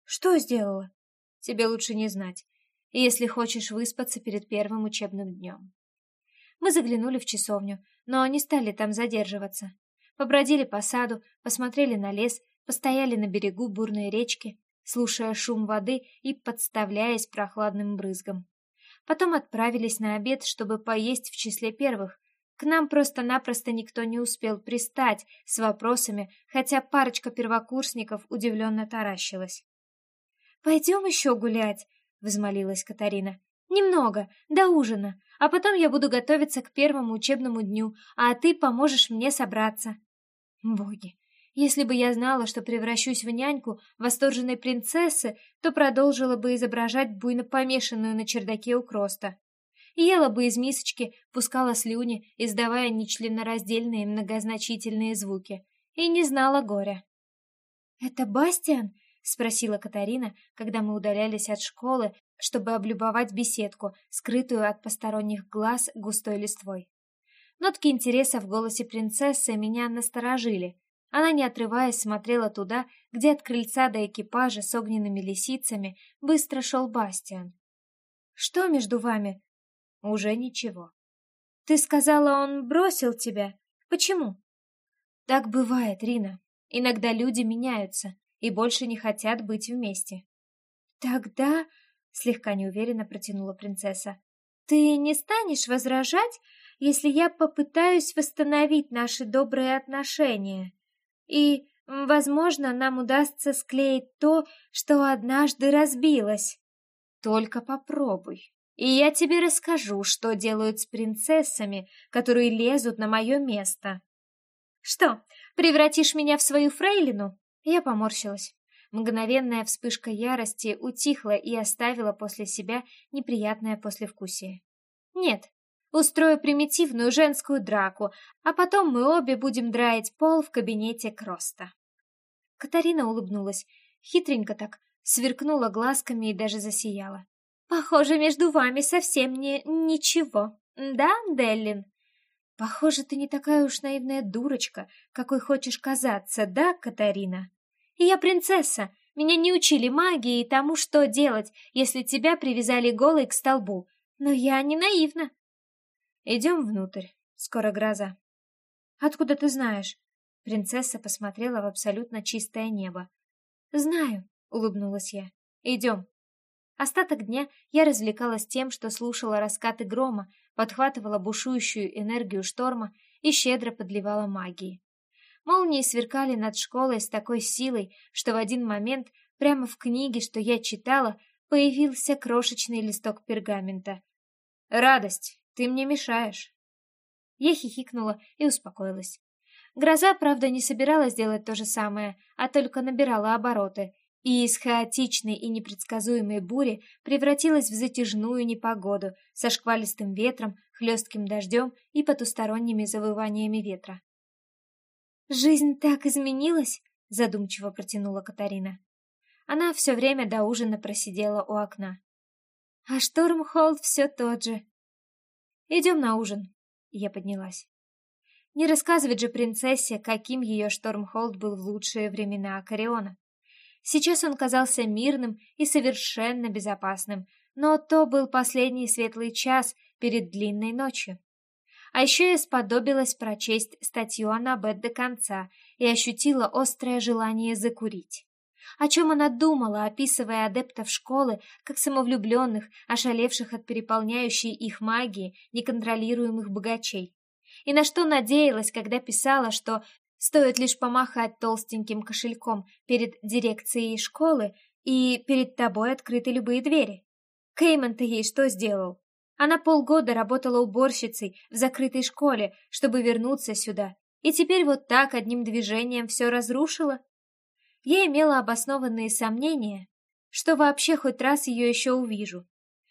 Что сделала? тебе лучше не знать, если хочешь выспаться перед первым учебным днем. Мы заглянули в часовню, но не стали там задерживаться. Побродили по саду, посмотрели на лес, постояли на берегу бурной речки, слушая шум воды и подставляясь прохладным брызгам. Потом отправились на обед, чтобы поесть в числе первых. К нам просто-напросто никто не успел пристать с вопросами, хотя парочка первокурсников удивленно таращилась. «Пойдем еще гулять», — взмолилась Катарина. «Немного, до ужина, а потом я буду готовиться к первому учебному дню, а ты поможешь мне собраться». Боги, если бы я знала, что превращусь в няньку восторженной принцессы, то продолжила бы изображать буйно помешанную на чердаке у Кроста. Ела бы из мисочки, пускала слюни, издавая нечленораздельные многозначительные звуки, и не знала горя. «Это Бастиан?» — спросила Катарина, когда мы удалялись от школы, чтобы облюбовать беседку, скрытую от посторонних глаз густой листвой. Нотки интереса в голосе принцессы меня насторожили. Она, не отрываясь, смотрела туда, где от крыльца до экипажа с огненными лисицами быстро шел Бастиан. «Что между вами?» «Уже ничего». «Ты сказала, он бросил тебя. Почему?» «Так бывает, Рина. Иногда люди меняются и больше не хотят быть вместе». «Тогда...» — слегка неуверенно протянула принцесса. «Ты не станешь возражать, если я попытаюсь восстановить наши добрые отношения? И, возможно, нам удастся склеить то, что однажды разбилось?» «Только попробуй», и я тебе расскажу, что делают с принцессами, которые лезут на мое место. Что, превратишь меня в свою фрейлину? Я поморщилась. Мгновенная вспышка ярости утихла и оставила после себя неприятное послевкусие. Нет, устрою примитивную женскую драку, а потом мы обе будем драить пол в кабинете Кроста. Катарина улыбнулась, хитренько так, сверкнула глазками и даже засияла. Похоже, между вами совсем не ничего. Да, Деллин? Похоже, ты не такая уж наивная дурочка, какой хочешь казаться, да, Катарина? Я принцесса. Меня не учили магии и тому, что делать, если тебя привязали голой к столбу. Но я не наивна. Идем внутрь. Скоро гроза. Откуда ты знаешь? Принцесса посмотрела в абсолютно чистое небо. Знаю, улыбнулась я. Идем. Остаток дня я развлекалась тем, что слушала раскаты грома, подхватывала бушующую энергию шторма и щедро подливала магии. Молнии сверкали над школой с такой силой, что в один момент прямо в книге, что я читала, появился крошечный листок пергамента. «Радость, ты мне мешаешь!» Я хихикнула и успокоилась. Гроза, правда, не собиралась делать то же самое, а только набирала обороты, и из хаотичной и непредсказуемой бури превратилась в затяжную непогоду со шквалистым ветром, хлестким дождем и потусторонними завываниями ветра. «Жизнь так изменилась?» — задумчиво протянула Катарина. Она все время до ужина просидела у окна. «А Штормхолд все тот же». «Идем на ужин», — я поднялась. Не рассказывать же принцессе, каким ее Штормхолд был в лучшие времена Акариона. Сейчас он казался мирным и совершенно безопасным, но то был последний светлый час перед длинной ночью. А еще я сподобилась прочесть статью Аннабет до конца и ощутила острое желание закурить. О чем она думала, описывая адептов школы как самовлюбленных, ошалевших от переполняющей их магии, неконтролируемых богачей. И на что надеялась, когда писала, что Стоит лишь помахать толстеньким кошельком перед дирекцией школы, и перед тобой открыты любые двери. Кейман-то ей что сделал? Она полгода работала уборщицей в закрытой школе, чтобы вернуться сюда, и теперь вот так одним движением все разрушила? Я имела обоснованные сомнения, что вообще хоть раз ее еще увижу.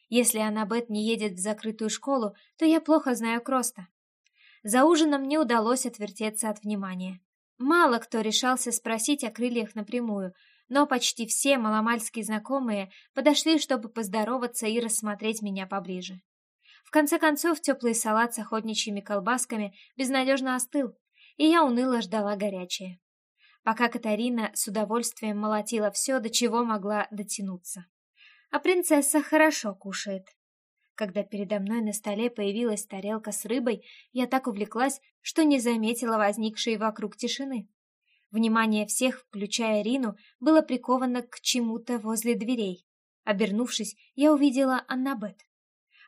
Если Аннабет не едет в закрытую школу, то я плохо знаю Кроста. За ужином мне удалось отвертеться от внимания. Мало кто решался спросить о крыльях напрямую, но почти все маломальские знакомые подошли, чтобы поздороваться и рассмотреть меня поближе. В конце концов, теплый салат с охотничьими колбасками безнадежно остыл, и я уныло ждала горячее. Пока Катарина с удовольствием молотила все, до чего могла дотянуться. А принцесса хорошо кушает. Когда передо мной на столе появилась тарелка с рыбой, я так увлеклась, что не заметила возникшей вокруг тишины. Внимание всех, включая Рину, было приковано к чему-то возле дверей. Обернувшись, я увидела Аннабет.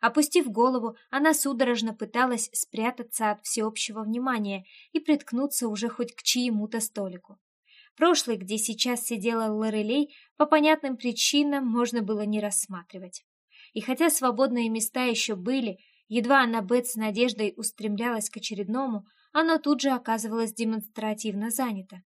Опустив голову, она судорожно пыталась спрятаться от всеобщего внимания и приткнуться уже хоть к чьему-то столику. Прошлый, где сейчас сидела Лорелей, по понятным причинам можно было не рассматривать. И хотя свободные места еще были, едва Аннабет с надеждой устремлялась к очередному, оно тут же оказывалось демонстративно занято.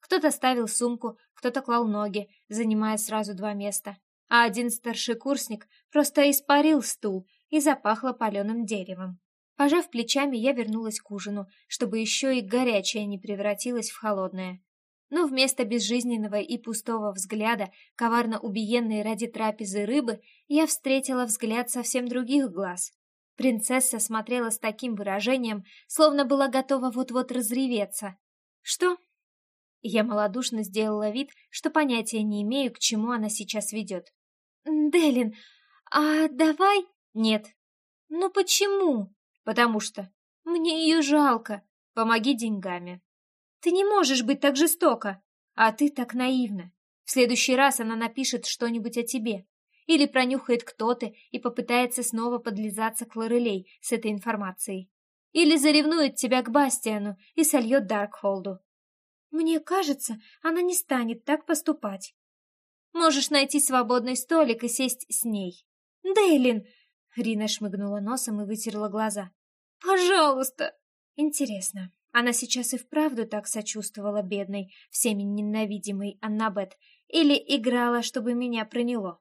Кто-то ставил сумку, кто-то клал ноги, занимая сразу два места. А один старший курсник просто испарил стул, и запахло паленым деревом. Пожав плечами, я вернулась к ужину, чтобы еще и горячее не превратилось в холодное. Но вместо безжизненного и пустого взгляда, коварно убиенной ради трапезы рыбы, я встретила взгляд совсем других глаз. Принцесса смотрела с таким выражением, словно была готова вот-вот разреветься. «Что?» Я малодушно сделала вид, что понятия не имею, к чему она сейчас ведет. «Делин, а давай...» «Нет». «Ну почему?» «Потому что...» «Мне ее жалко. Помоги деньгами». «Ты не можешь быть так жестоко!» «А ты так наивна. В следующий раз она напишет что-нибудь о тебе. Или пронюхает кто то и попытается снова подлизаться к Лорелей с этой информацией. Или заревнует тебя к Бастиану и сольет Даркхолду. Мне кажется, она не станет так поступать. Можешь найти свободный столик и сесть с ней. Дейлин! Рина шмыгнула носом и вытерла глаза. Пожалуйста! Интересно, она сейчас и вправду так сочувствовала бедной, всеми ненавидимой Аннабет, или играла, чтобы меня проняло?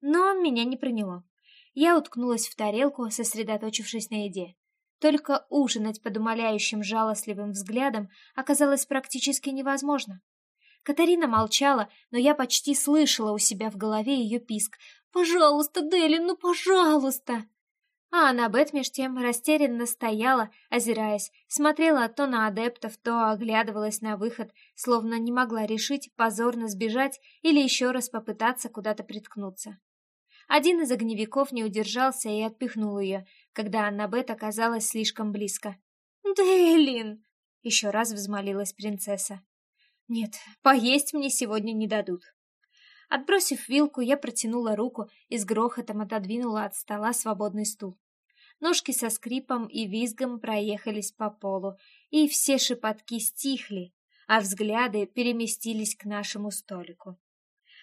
Но меня не проняло. Я уткнулась в тарелку, сосредоточившись на еде. Только ужинать под умоляющим жалостливым взглядом оказалось практически невозможно. Катарина молчала, но я почти слышала у себя в голове ее писк. «Пожалуйста, Дели, ну пожалуйста!» А Аннабет меж тем растерянно стояла, озираясь, смотрела то на адептов, то оглядывалась на выход, словно не могла решить, позорно сбежать или еще раз попытаться куда-то приткнуться. Один из огневиков не удержался и отпихнул ее, когда Аннабет оказалась слишком близко. «Делин!» — еще раз взмолилась принцесса. «Нет, поесть мне сегодня не дадут». Отбросив вилку, я протянула руку и с грохотом отодвинула от стола свободный стул. Ножки со скрипом и визгом проехались по полу, и все шепотки стихли, а взгляды переместились к нашему столику.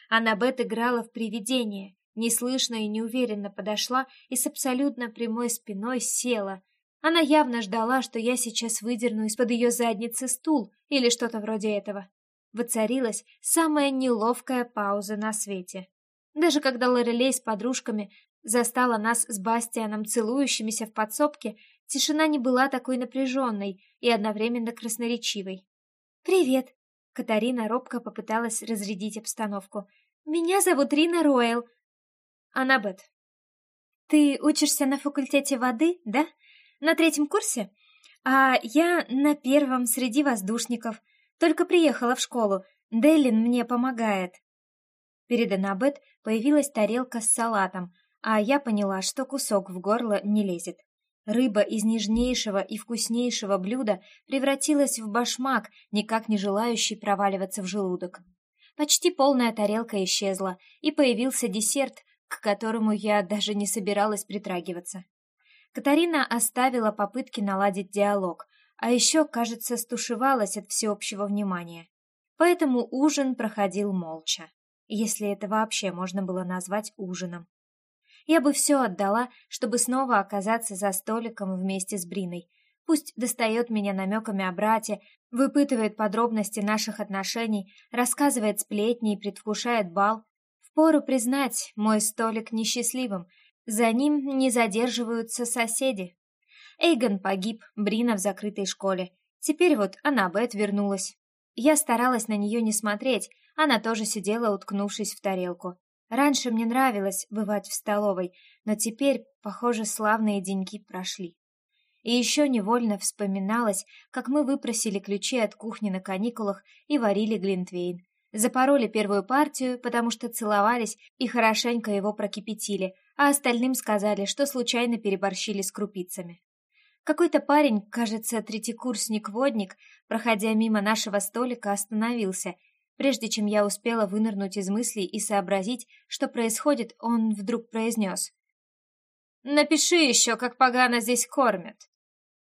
Аннабет играла в привидение, неслышно и неуверенно подошла и с абсолютно прямой спиной села. Она явно ждала, что я сейчас выдерну из-под ее задницы стул или что-то вроде этого. Воцарилась самая неловкая пауза на свете. Даже когда Лорелей с подружками застала нас с Бастианом целующимися в подсобке, тишина не была такой напряженной и одновременно красноречивой. «Привет!» Катарина робко попыталась разрядить обстановку. «Меня зовут Рина Ройл. Анабет, ты учишься на факультете воды, да? На третьем курсе? А я на первом среди воздушников. Только приехала в школу. Делин мне помогает. Перед Анабет появилась тарелка с салатом, а я поняла, что кусок в горло не лезет. Рыба из нежнейшего и вкуснейшего блюда превратилась в башмак, никак не желающий проваливаться в желудок. Почти полная тарелка исчезла, и появился десерт, к которому я даже не собиралась притрагиваться. Катарина оставила попытки наладить диалог, а еще, кажется, стушевалась от всеобщего внимания. Поэтому ужин проходил молча, если это вообще можно было назвать ужином. Я бы все отдала, чтобы снова оказаться за столиком вместе с Бриной. Пусть достает меня намеками о брате, выпытывает подробности наших отношений, рассказывает сплетни и предвкушает бал, Впору признать, мой столик несчастливым. За ним не задерживаются соседи. Эйгон погиб, Брина в закрытой школе. Теперь вот Аннабет вернулась. Я старалась на нее не смотреть, она тоже сидела, уткнувшись в тарелку. Раньше мне нравилось бывать в столовой, но теперь, похоже, славные деньки прошли. И еще невольно вспоминалось, как мы выпросили ключи от кухни на каникулах и варили глинтвейн. Запороли первую партию, потому что целовались и хорошенько его прокипятили, а остальным сказали, что случайно переборщили с крупицами. Какой-то парень, кажется, третьекурсник-водник, проходя мимо нашего столика, остановился. Прежде чем я успела вынырнуть из мыслей и сообразить, что происходит, он вдруг произнес. «Напиши еще, как погано здесь кормят!»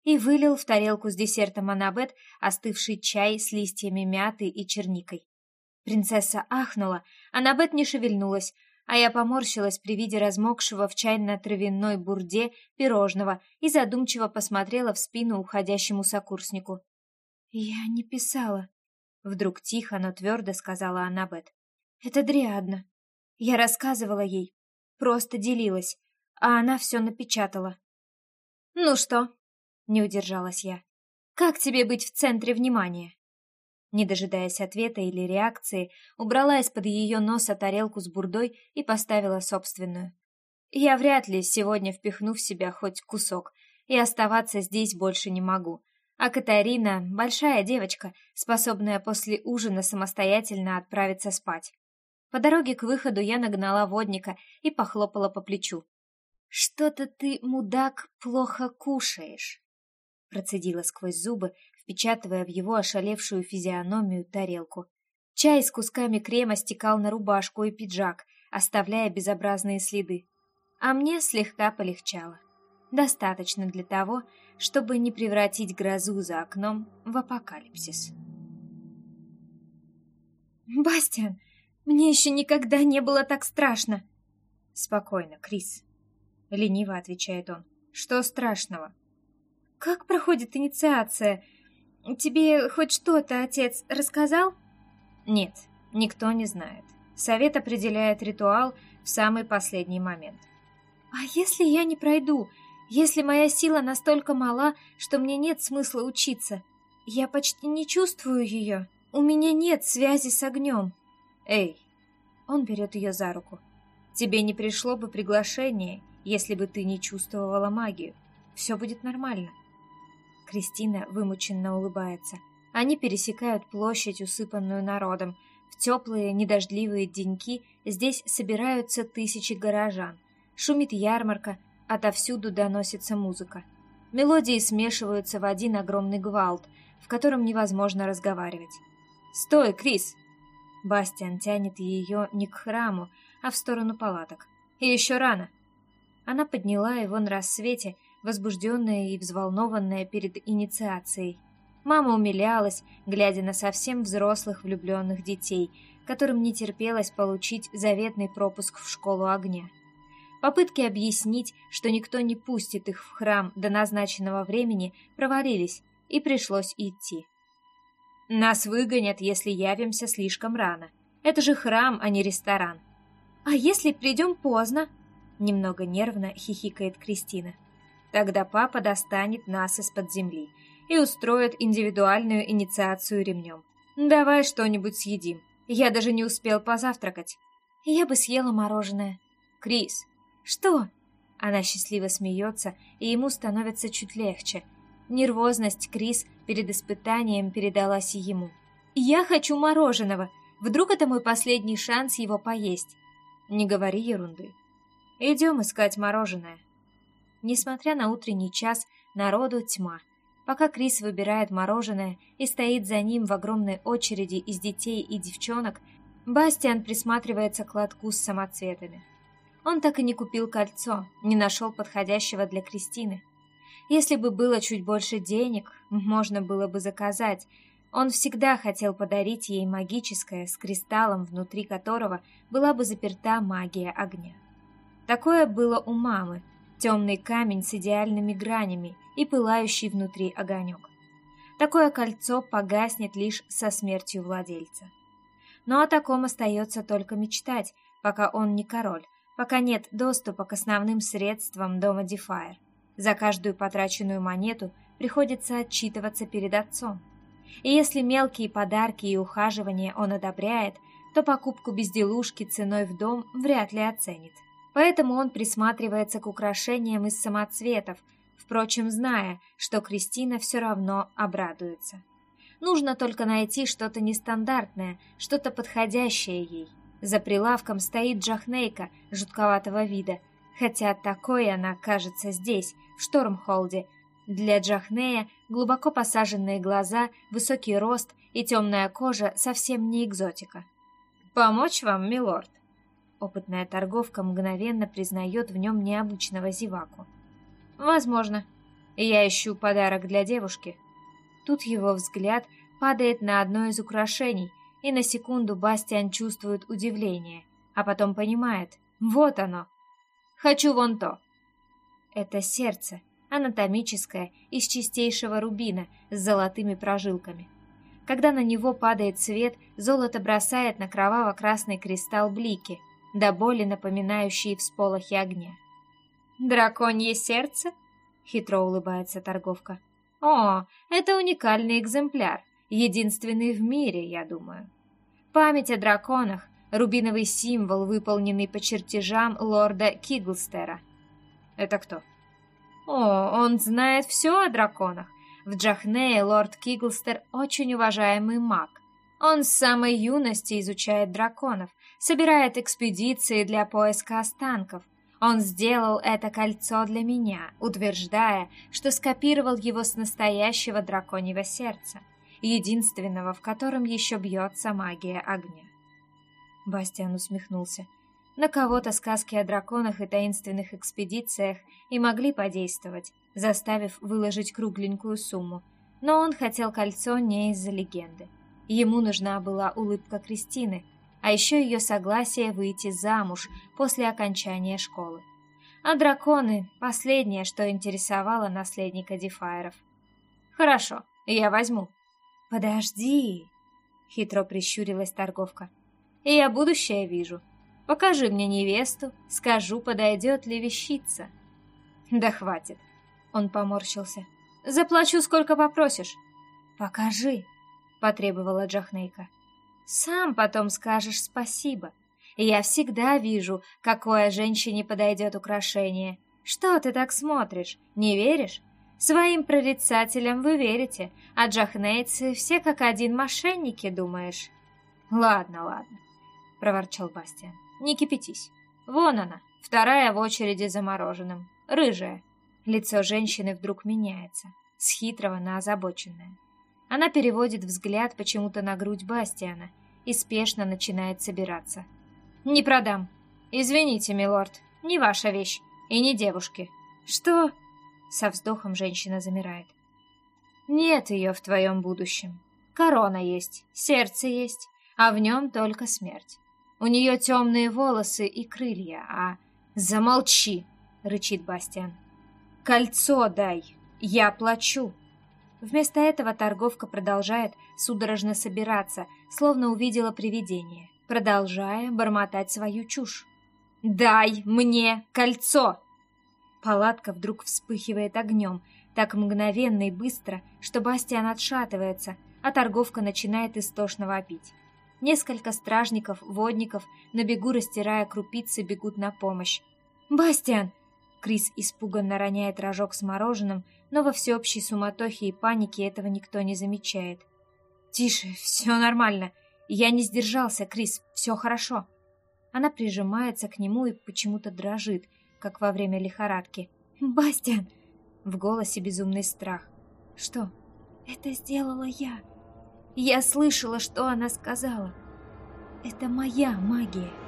И вылил в тарелку с десертом анабет остывший чай с листьями мяты и черникой. Принцесса ахнула, а Набет не шевельнулась, а я поморщилась при виде размокшего в чайно-травяной бурде пирожного и задумчиво посмотрела в спину уходящему сокурснику. «Я не писала», — вдруг тихо, но твердо сказала Аннабет. «Это Дриадна. Я рассказывала ей, просто делилась, а она все напечатала. «Ну что?» — не удержалась я. «Как тебе быть в центре внимания?» Не дожидаясь ответа или реакции, убрала из-под ее носа тарелку с бурдой и поставила собственную. Я вряд ли сегодня впихну в себя хоть кусок, и оставаться здесь больше не могу. А Катарина — большая девочка, способная после ужина самостоятельно отправиться спать. По дороге к выходу я нагнала водника и похлопала по плечу. «Что-то ты, мудак, плохо кушаешь», — процедила сквозь зубы, впечатывая в его ошалевшую физиономию тарелку. Чай с кусками крема стекал на рубашку и пиджак, оставляя безобразные следы. А мне слегка полегчало. Достаточно для того, чтобы не превратить грозу за окном в апокалипсис. «Бастиан, мне еще никогда не было так страшно!» «Спокойно, Крис», — лениво отвечает он. «Что страшного?» «Как проходит инициация? Тебе хоть что-то отец рассказал?» «Нет, никто не знает. Совет определяет ритуал в самый последний момент». «А если я не пройду? Если моя сила настолько мала, что мне нет смысла учиться? Я почти не чувствую ее. У меня нет связи с огнем». «Эй!» Он берет ее за руку. «Тебе не пришло бы приглашение, если бы ты не чувствовала магию. Все будет нормально». Кристина вымученно улыбается. Они пересекают площадь, усыпанную народом. В теплые, недождливые деньки здесь собираются тысячи горожан. Шумит ярмарка, отовсюду доносится музыка. Мелодии смешиваются в один огромный гвалт, в котором невозможно разговаривать. «Стой, Крис!» Бастиан тянет ее не к храму, а в сторону палаток. «И еще рано!» Она подняла его на рассвете, возбужденная и взволнованная перед инициацией. Мама умилялась, глядя на совсем взрослых влюбленных детей, которым не терпелось получить заветный пропуск в школу огня. Попытки объяснить, что никто не пустит их в храм до назначенного времени, провалились, и пришлось идти. Нас выгонят, если явимся слишком рано. Это же храм, а не ресторан. А если придем поздно? Немного нервно хихикает Кристина. Тогда папа достанет нас из-под земли и устроит индивидуальную инициацию ремнем. Давай что-нибудь съедим. Я даже не успел позавтракать. Я бы съела мороженое. Крис. Что? Она счастливо смеется, и ему становится чуть легче. Нервозность Крис перед испытанием передалась и ему. «Я хочу мороженого. Вдруг это мой последний шанс его поесть?» «Не говори ерунды. Идем искать мороженое». Несмотря на утренний час, народу тьма. Пока Крис выбирает мороженое и стоит за ним в огромной очереди из детей и девчонок, Бастиан присматривается к лотку с самоцветами. Он так и не купил кольцо, не нашел подходящего для Кристины. Если бы было чуть больше денег, можно было бы заказать. Он всегда хотел подарить ей магическое с кристаллом, внутри которого была бы заперта магия огня. Такое было у мамы, темный камень с идеальными гранями и пылающий внутри огонек. Такое кольцо погаснет лишь со смертью владельца. Но о таком остается только мечтать, пока он не король, пока нет доступа к основным средствам дома Дефайр. За каждую потраченную монету приходится отчитываться перед отцом. И если мелкие подарки и ухаживания он одобряет, то покупку безделушки ценой в дом вряд ли оценит. Поэтому он присматривается к украшениям из самоцветов, впрочем, зная, что Кристина все равно обрадуется. Нужно только найти что-то нестандартное, что-то подходящее ей. За прилавком стоит Джахнейка жутковатого вида, хотя такой она кажется здесь, в Штормхолде. Для Джахнея глубоко посаженные глаза, высокий рост и темная кожа совсем не экзотика. «Помочь вам, милорд?» Опытная торговка мгновенно признает в нем необычного зеваку. «Возможно. Я ищу подарок для девушки». Тут его взгляд падает на одно из украшений, и на секунду Бастиан чувствует удивление, а потом понимает, вот оно, Хочу вон то. Это сердце, анатомическое, из чистейшего рубина, с золотыми прожилками. Когда на него падает свет, золото бросает на кроваво-красный кристалл блики, до боли напоминающие всполохи огня. Драконье сердце? Хитро улыбается торговка. О, это уникальный экземпляр, единственный в мире, я думаю. Память о драконах, рубиновый символ, выполненный по чертежам лорда Киглстера. Это кто? О, он знает все о драконах. В Джахнее лорд Киглстер очень уважаемый маг. Он с самой юности изучает драконов, собирает экспедиции для поиска останков. Он сделал это кольцо для меня, утверждая, что скопировал его с настоящего драконьего сердца, единственного, в котором еще бьется магия огня. Бастиан усмехнулся. На кого-то сказки о драконах и таинственных экспедициях и могли подействовать, заставив выложить кругленькую сумму, но он хотел кольцо не из-за легенды. Ему нужна была улыбка Кристины, а еще ее согласие выйти замуж после окончания школы. А драконы — последнее, что интересовало наследника Дефайров. «Хорошо, я возьму». «Подожди!» — хитро прищурилась торговка. «Я будущее вижу. Покажи мне невесту, скажу, подойдет ли вещица». «Да хватит!» — он поморщился. «Заплачу, сколько попросишь». «Покажи!» — потребовала Джахнейка. «Сам потом скажешь спасибо. Я всегда вижу, какое женщине подойдет украшение. Что ты так смотришь? Не веришь? Своим прорицателям вы верите, а джахнейцы все как один мошенники, думаешь?» «Ладно, ладно», — проворчал Бастиан. «Не кипятись. Вон она, вторая в очереди за мороженым, рыжая». Лицо женщины вдруг меняется, с хитрого на озабоченное. Она переводит взгляд почему-то на грудь Бастиана и спешно начинает собираться. «Не продам. Извините, милорд, не ваша вещь и не девушки». «Что?» Со вздохом женщина замирает. «Нет ее в твоем будущем. Корона есть, сердце есть, а в нем только смерть. У нее темные волосы и крылья, а...» «Замолчи!» — рычит Бастиан. «Кольцо дай, я плачу!» Вместо этого торговка продолжает судорожно собираться, словно увидела привидение, продолжая бормотать свою чушь. «Дай мне кольцо!» Палатка вдруг вспыхивает огнем, так мгновенно и быстро, что Бастиан отшатывается, а торговка начинает истошно вопить. Несколько стражников, водников, на бегу растирая крупицы, бегут на помощь. «Бастиан!» Крис испуганно роняет рожок с мороженым, но во всеобщей суматохе и панике этого никто не замечает. «Тише, все нормально. Я не сдержался, Крис, все хорошо». Она прижимается к нему и почему-то дрожит, как во время лихорадки. «Бастиан!» В голосе безумный страх. «Что?» «Это сделала я. Я слышала, что она сказала. Это моя магия».